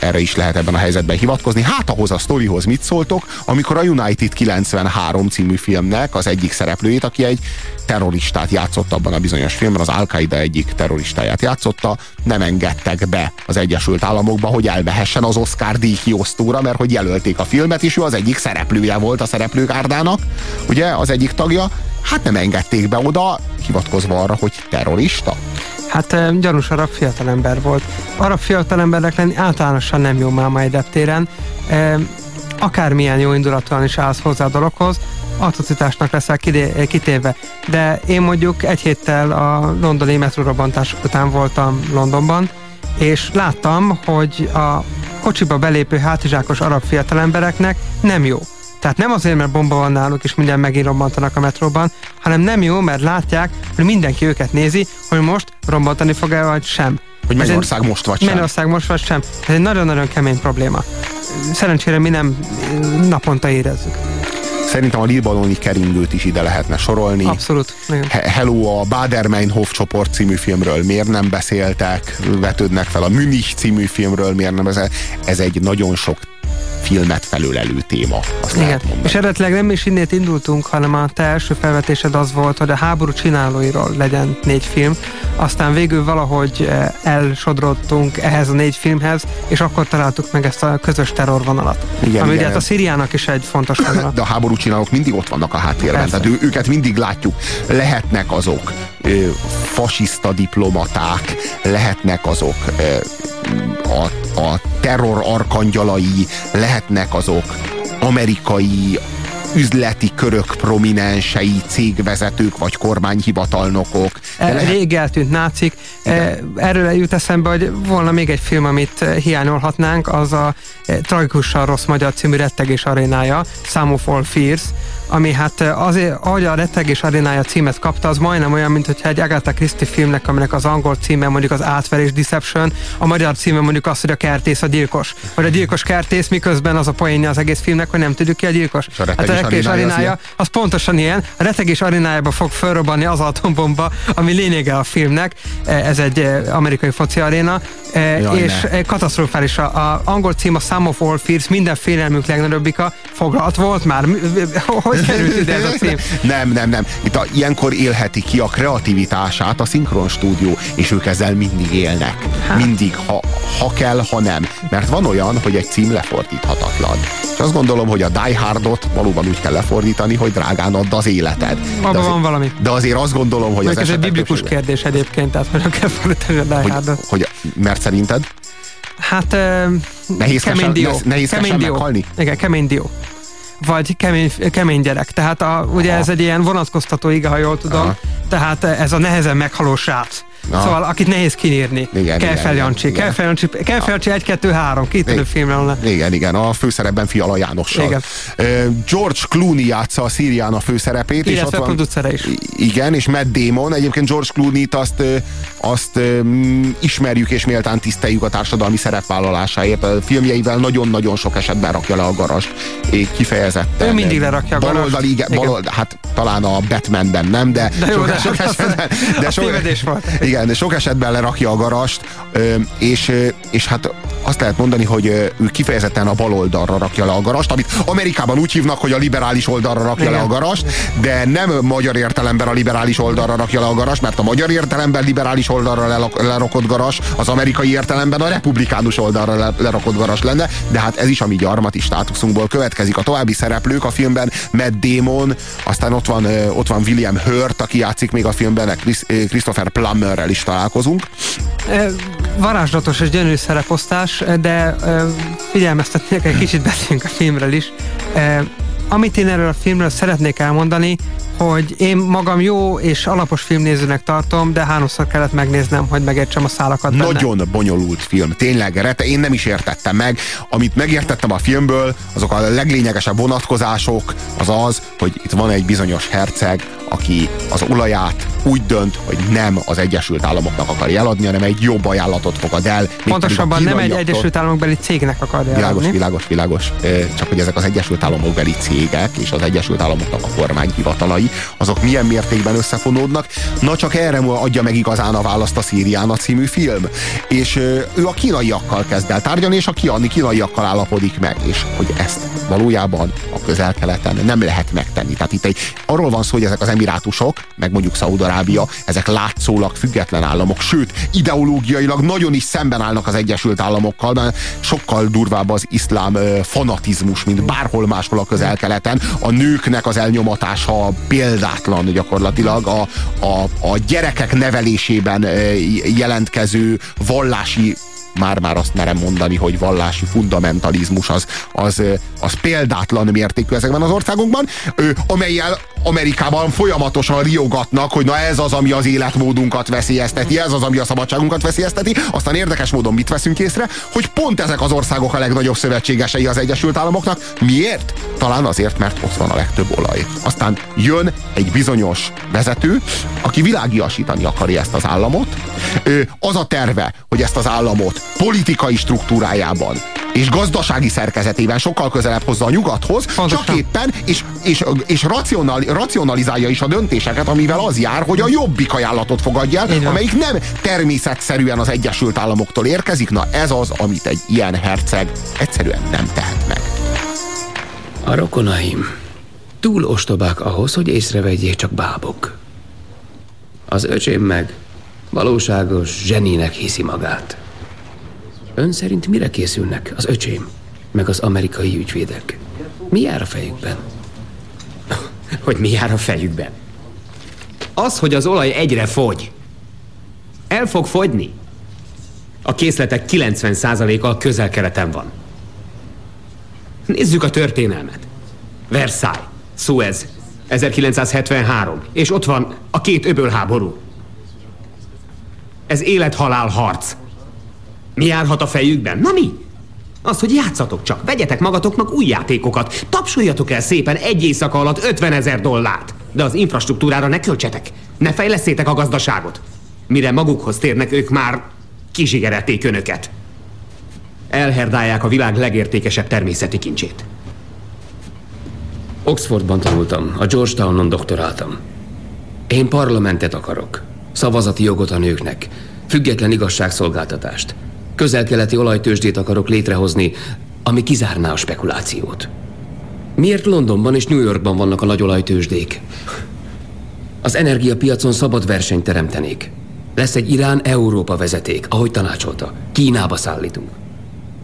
erre is lehet ebben a helyzetben hivatkozni. Hát ahhoz a sztorihoz mit szóltok, amikor a United 93 című filmnek az egyik szereplőjét, aki egy terroristát játszott abban a bizonyos filmben, az Al-Qaida egyik terroristáját játszotta, nem engedtek be az Egyesült Államokba, hogy elmehessen az Oscar díj kiosztóra, mert hogy jelölték a filmet, és ő az egyik szereplője volt a szereplőkárdának, ugye, az egyik tagja, hát nem engedték be oda, hivatkozva arra, hogy terrorista. Hát gyanús arab fiatalember volt. Arab fiatalembernek lenni általánosan nem jó máma egy reptéren. Akármilyen jó indulatúan is állsz hozzá a dologhoz, atrocitásnak leszel kitéve. De én mondjuk egy héttel a londoni metrórobantás után voltam Londonban, és láttam, hogy a kocsiba belépő hátizsákos arab fiatalembereknek nem jó. Tehát nem azért, mert bomba van náluk, és minden megint robbantanak a metróban, hanem nem jó, mert látják, hogy mindenki őket nézi, hogy most robbantani fog-e, vagy sem. Hogy Mennyország most vagy sem. Mennyország most vagy sem. Ez egy nagyon-nagyon kemény probléma. Szerencsére mi nem naponta érezzük. Szerintem a libanoni keringőt is ide lehetne sorolni. Abszolút. He Hello, a Bader-Meinhof csoport című filmről miért nem beszéltek, vetődnek fel a Münich című filmről, miért nem beszéltek. Ez egy nagyon sok filmet felülelő téma. Azt Igen. És eredetileg nem is innét indultunk, hanem a te első felvetésed az volt, hogy a háború csinálóiról legyen négy film. aztán végül valahogy eh, elsodródtunk ehhez a négy filmhez, és akkor találtuk meg ezt a közös terrorvonalat. Igen, ami igen. ugye hát a Szíriának is egy fontos vonala. De a háború csinálók mindig ott vannak a háttérben, Persze. tehát ő, őket mindig látjuk. Lehetnek azok ö, fasiszta diplomaták, lehetnek azok ö, a, a terror arkangyalai, lehetnek azok amerikai üzleti körök prominensei, cégvezetők vagy kormányhivatalnokok. De E, lehet, Rég eltűnt nácik. E, Erről jut eszembe, hogy volna még egy film, amit e, hiányolhatnánk, az a Tragikusan rossz magyar című rettegés arénája, Some of All Fears, ami hát e, azért, ahogy a rettegés arénája címet kapta, az majdnem olyan, mint hogyha egy Agatha Christie filmnek, aminek az angol címe mondjuk az átverés Deception, a magyar címe mondjuk az, hogy a kertész a gyilkos. Vagy a gyilkos kertész, miközben az a poénja az egész filmnek, hogy nem tudjuk ki a gyilkos. a rettegés hát a rettegés arénája az az pontosan ilyen. A retegés arénájába fog fölrobbanni az atombomba, ami lényege a filmnek. E, Ez egy e, amerikai foci aréna. Jaj, és ne. katasztrofális. A, a angol cím a Some of All Fears, minden félelmünk legnagyobbika. Foglalt volt már? Hogy került ide ez a cím? Nem, nem, nem. Itt a, ilyenkor élheti ki a kreativitását a szinkron stúdió, és ők ezzel mindig élnek. Hát. Mindig, ha, ha kell, ha nem. Mert van olyan, hogy egy cím lefordíthatatlan. És azt gondolom, hogy a Die Hardot valóban úgy kell lefordítani, hogy drágán add az életed. Abban azért, van valami. de azért azt gondolom, hogy az Mondjuk ez egy biblikus többsége- kérdés egyébként, tehát hogy kell fordítani a Die hogy, Hardot. hogy, mert szerinted? Hát e, Nehézkesen- kemény dió. nehézkesen kemény dió. meghalni? Igen, kemény dió. Vagy kemény, kemény gyerek. Tehát a, ugye ez egy ilyen vonatkoztató ige, ha jól tudom. Aha. Tehát ez a nehezen meghaló srác. Aha. Szóval akit nehéz kinírni. Igen, kell feljancsi, kell feljancsi, kell feljancsi egy, kettő, három, két Igen. filmre lenne. Igen, igen, a főszerepben Fiala Jánossal. Igen. George Clooney játsza a Szírián a főszerepét. és Illetve ott van, producere is. Igen, és Matt Damon. Egyébként George Clooney-t azt, azt mm, ismerjük és méltán tiszteljük a társadalmi szerepvállalásáért. A filmjeivel nagyon-nagyon sok esetben rakja le a garast. Kifejezetten. Ő mindig lerakja a garast. Baloldali, igen, Igen. balold, hát talán a Batmanben nem, de, De jó, sok, de sok az- esetben, de sok, volt. Igen, de sok esetben lerakja a garast, és, és hát azt lehet mondani, hogy ő kifejezetten a baloldalra rakja le a garast, amit Amerikában úgy hívnak, hogy a liberális oldalra rakja Igen. le a garast, de nem magyar értelemben a liberális oldalra rakja le a garast, mert a magyar értelemben liberális oldalra lerakott garas, az amerikai értelemben a republikánus oldalra le- lerakott garas lenne, de hát ez is a mi gyarmati státuszunkból következik. A további szereplők a filmben Matt Damon, aztán ott van, ott van William Hurt, aki játszik még a filmben, Chris- ö, Plummerrel is találkozunk. Varázslatos és gyönyörű szereposztás, de figyelmeztetnék, egy kicsit beszéljünk a filmről is. Amit én erről a filmről szeretnék elmondani, hogy én magam jó és alapos filmnézőnek tartom, de háromszor kellett megnéznem, hogy megértsem a szálakat benne. Nagyon bonyolult film, tényleg, rete, én nem is értettem meg. Amit megértettem a filmből, azok a leglényegesebb vonatkozások, az az, hogy itt van egy bizonyos herceg, aki az olaját úgy dönt, hogy nem az Egyesült Államoknak akarja eladni, hanem egy jobb ajánlatot fogad el. Pontosabban nem egy. Egyesült Államokbeli cégnek akarja Világos, eladni. világos, világos. Ö, Csak hogy ezek az Egyesült Államok beli cégek és az Egyesült Államoknak a kormányhivatalai, azok milyen mértékben összefonódnak. Na csak erre adja meg igazán a választ a Szíriána című film. És ő a kínaiakkal kezd el tárgyalni, és a kínai, kínaiakkal állapodik meg. És hogy ezt valójában a közel-keleten nem lehet megtenni. Tehát itt egy, arról van szó, hogy ezek az emirátusok, meg mondjuk Szaúd-Arábia, ezek látszólag független államok, sőt, ideológiailag nagyon is szemben állnak az Egyesült Államokkal, mert sokkal durvább az iszlám fanatizmus, mint bárhol máshol a közel-keleten. A nőknek az elnyomatása példátlan gyakorlatilag a, a, a gyerekek nevelésében ö, jelentkező vallási már-már azt merem mondani, hogy vallási fundamentalizmus az, az, az példátlan mértékű ezekben az országokban, amelyel Amerikában folyamatosan riogatnak, hogy na ez az, ami az életmódunkat veszélyezteti, ez az, ami a szabadságunkat veszélyezteti. Aztán érdekes módon mit veszünk észre, hogy pont ezek az országok a legnagyobb szövetségesei az Egyesült Államoknak. Miért? Talán azért, mert ott van a legtöbb olaj. Aztán jön egy bizonyos vezető, aki világiasítani akarja ezt az államot. Az a terve, hogy ezt az államot politikai struktúrájában és gazdasági szerkezetében sokkal közelebb hozza a nyugathoz, Pontosan. csak éppen, és, és, és racional, racionalizálja is a döntéseket, amivel az jár, hogy a jobbik ajánlatot fogadja el, amelyik nem természetszerűen az Egyesült Államoktól érkezik. Na ez az, amit egy ilyen herceg egyszerűen nem tehet meg. A rokonaim túl ostobák ahhoz, hogy észrevegyék csak bábok. Az öcsém meg Valóságos zseninek hiszi magát. Ön szerint mire készülnek az öcsém, meg az amerikai ügyvédek? Mi jár a fejükben? Hogy mi jár a fejükben? Az, hogy az olaj egyre fogy. El fog fogyni. A készletek 90%-a a közel-keleten van. Nézzük a történelmet. Versailles, Suez, 1973, és ott van a két öbölháború. Ez élet-halál harc. Mi járhat a fejükben? Na mi? Az, hogy játszatok csak, vegyetek magatoknak új játékokat, tapsoljatok el szépen egy éjszaka alatt 50 ezer dollárt, de az infrastruktúrára ne költsetek, ne fejleszétek a gazdaságot. Mire magukhoz térnek, ők már kizsigerették önöket. Elherdálják a világ legértékesebb természeti kincsét. Oxfordban tanultam, a Georgetownon doktoráltam. Én parlamentet akarok, szavazati jogot a nőknek, független igazságszolgáltatást. Közel-keleti olajtősdét akarok létrehozni, ami kizárná a spekulációt. Miért Londonban és New Yorkban vannak a nagy olajtősdék? Az energiapiacon szabad versenyt teremtenék. Lesz egy Irán-Európa vezeték, ahogy tanácsolta. Kínába szállítunk.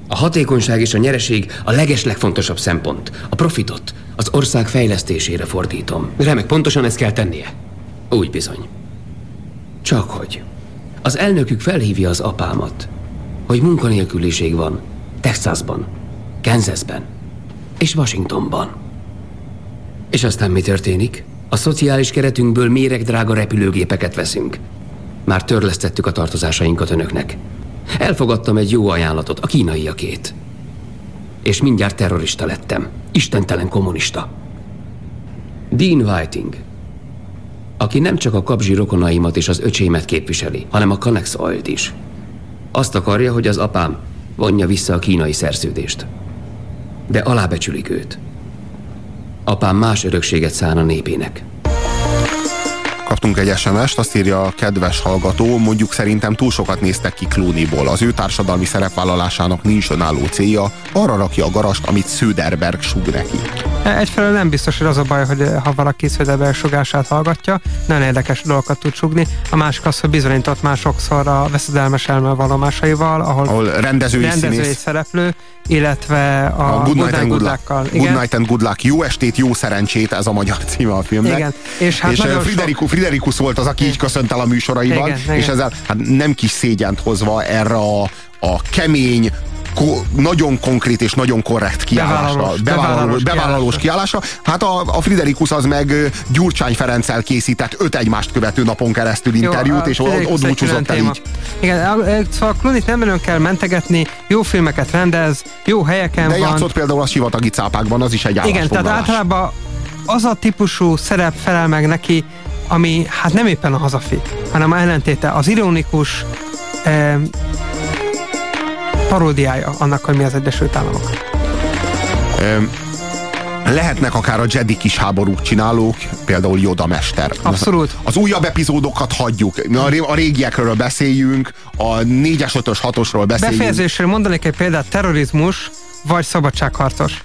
A hatékonyság és a nyereség a legeslegfontosabb szempont. A profitot az ország fejlesztésére fordítom. Remek, pontosan ezt kell tennie. Úgy bizony. Csak hogy. Az elnökük felhívja az apámat, hogy munkanélküliség van Texasban, Kansasben és Washingtonban. És aztán mi történik? A szociális keretünkből méregdrága repülőgépeket veszünk. Már törlesztettük a tartozásainkat önöknek. Elfogadtam egy jó ajánlatot, a kínaiakét. És mindjárt terrorista lettem. Istentelen kommunista. Dean Whiting, aki nem csak a kapzsi rokonaimat és az öcsémet képviseli, hanem a Connex Oil-t is. Azt akarja, hogy az apám vonja vissza a kínai szerződést. De alábecsülik őt. Apám más örökséget szán a népének. Kaptunk egy SMS-t, azt írja a kedves hallgató, mondjuk szerintem túl sokat néztek ki Clooneyból. Az ő társadalmi szerepvállalásának nincs önálló célja, arra rakja a garast, amit Söderberg sug neki. Egyfelől nem biztos, hogy az a baj, hogy ha valaki Söderberg sugását hallgatja, nagyon érdekes dolgokat tud sugni. A másik az, hogy bizonyított már sokszor a veszedelmes elme valomásaival, ahol, ahol rendezői, rendezői színész. szereplő, illetve a, A Good Night and Good. Luck. Good Night and Good Luck. Jó estét, jó szerencsét, ez a magyar címe a filmnek. Igen. És hát és Friderikus, Friderikus volt az, aki így köszönt el a műsoraiban, Igen, igen. és ezzel hát nem kis szégyent hozva erre a, a kemény, ko, nagyon konkrét és nagyon korrekt kiállásra. Bevállalós- bevállalós, bevállalós kiállásra. Hát a, a Friderikus az meg Gyurcsány Ferenccel készített öt egymást követő napon keresztül interjút, a és ott, búcsúzott el így. Igen, szóval Clooney-t nem nagyon kell mentegetni, jó filmeket rendez, jó helyeken De van. játszott például a sivatagi cápákban, az is egy Igen, tehát általában az a típusú szerep felel meg neki, ami hát nem éppen a hazafi, hanem ellentéte, az ironikus eh, paródiája annak, hogy mi az Egyesült Államok. Öm, lehetnek akár a Jedi kis háborúk csinálók, például Yoda mester. Abszolút. Az újabb epizódokat hagyjuk. A, ré- a régiekről beszéljünk, a 4-es, 5-ös, 6-osról beszéljünk. Befejezésre mondanék egy példát, terrorizmus vagy szabadságharcos.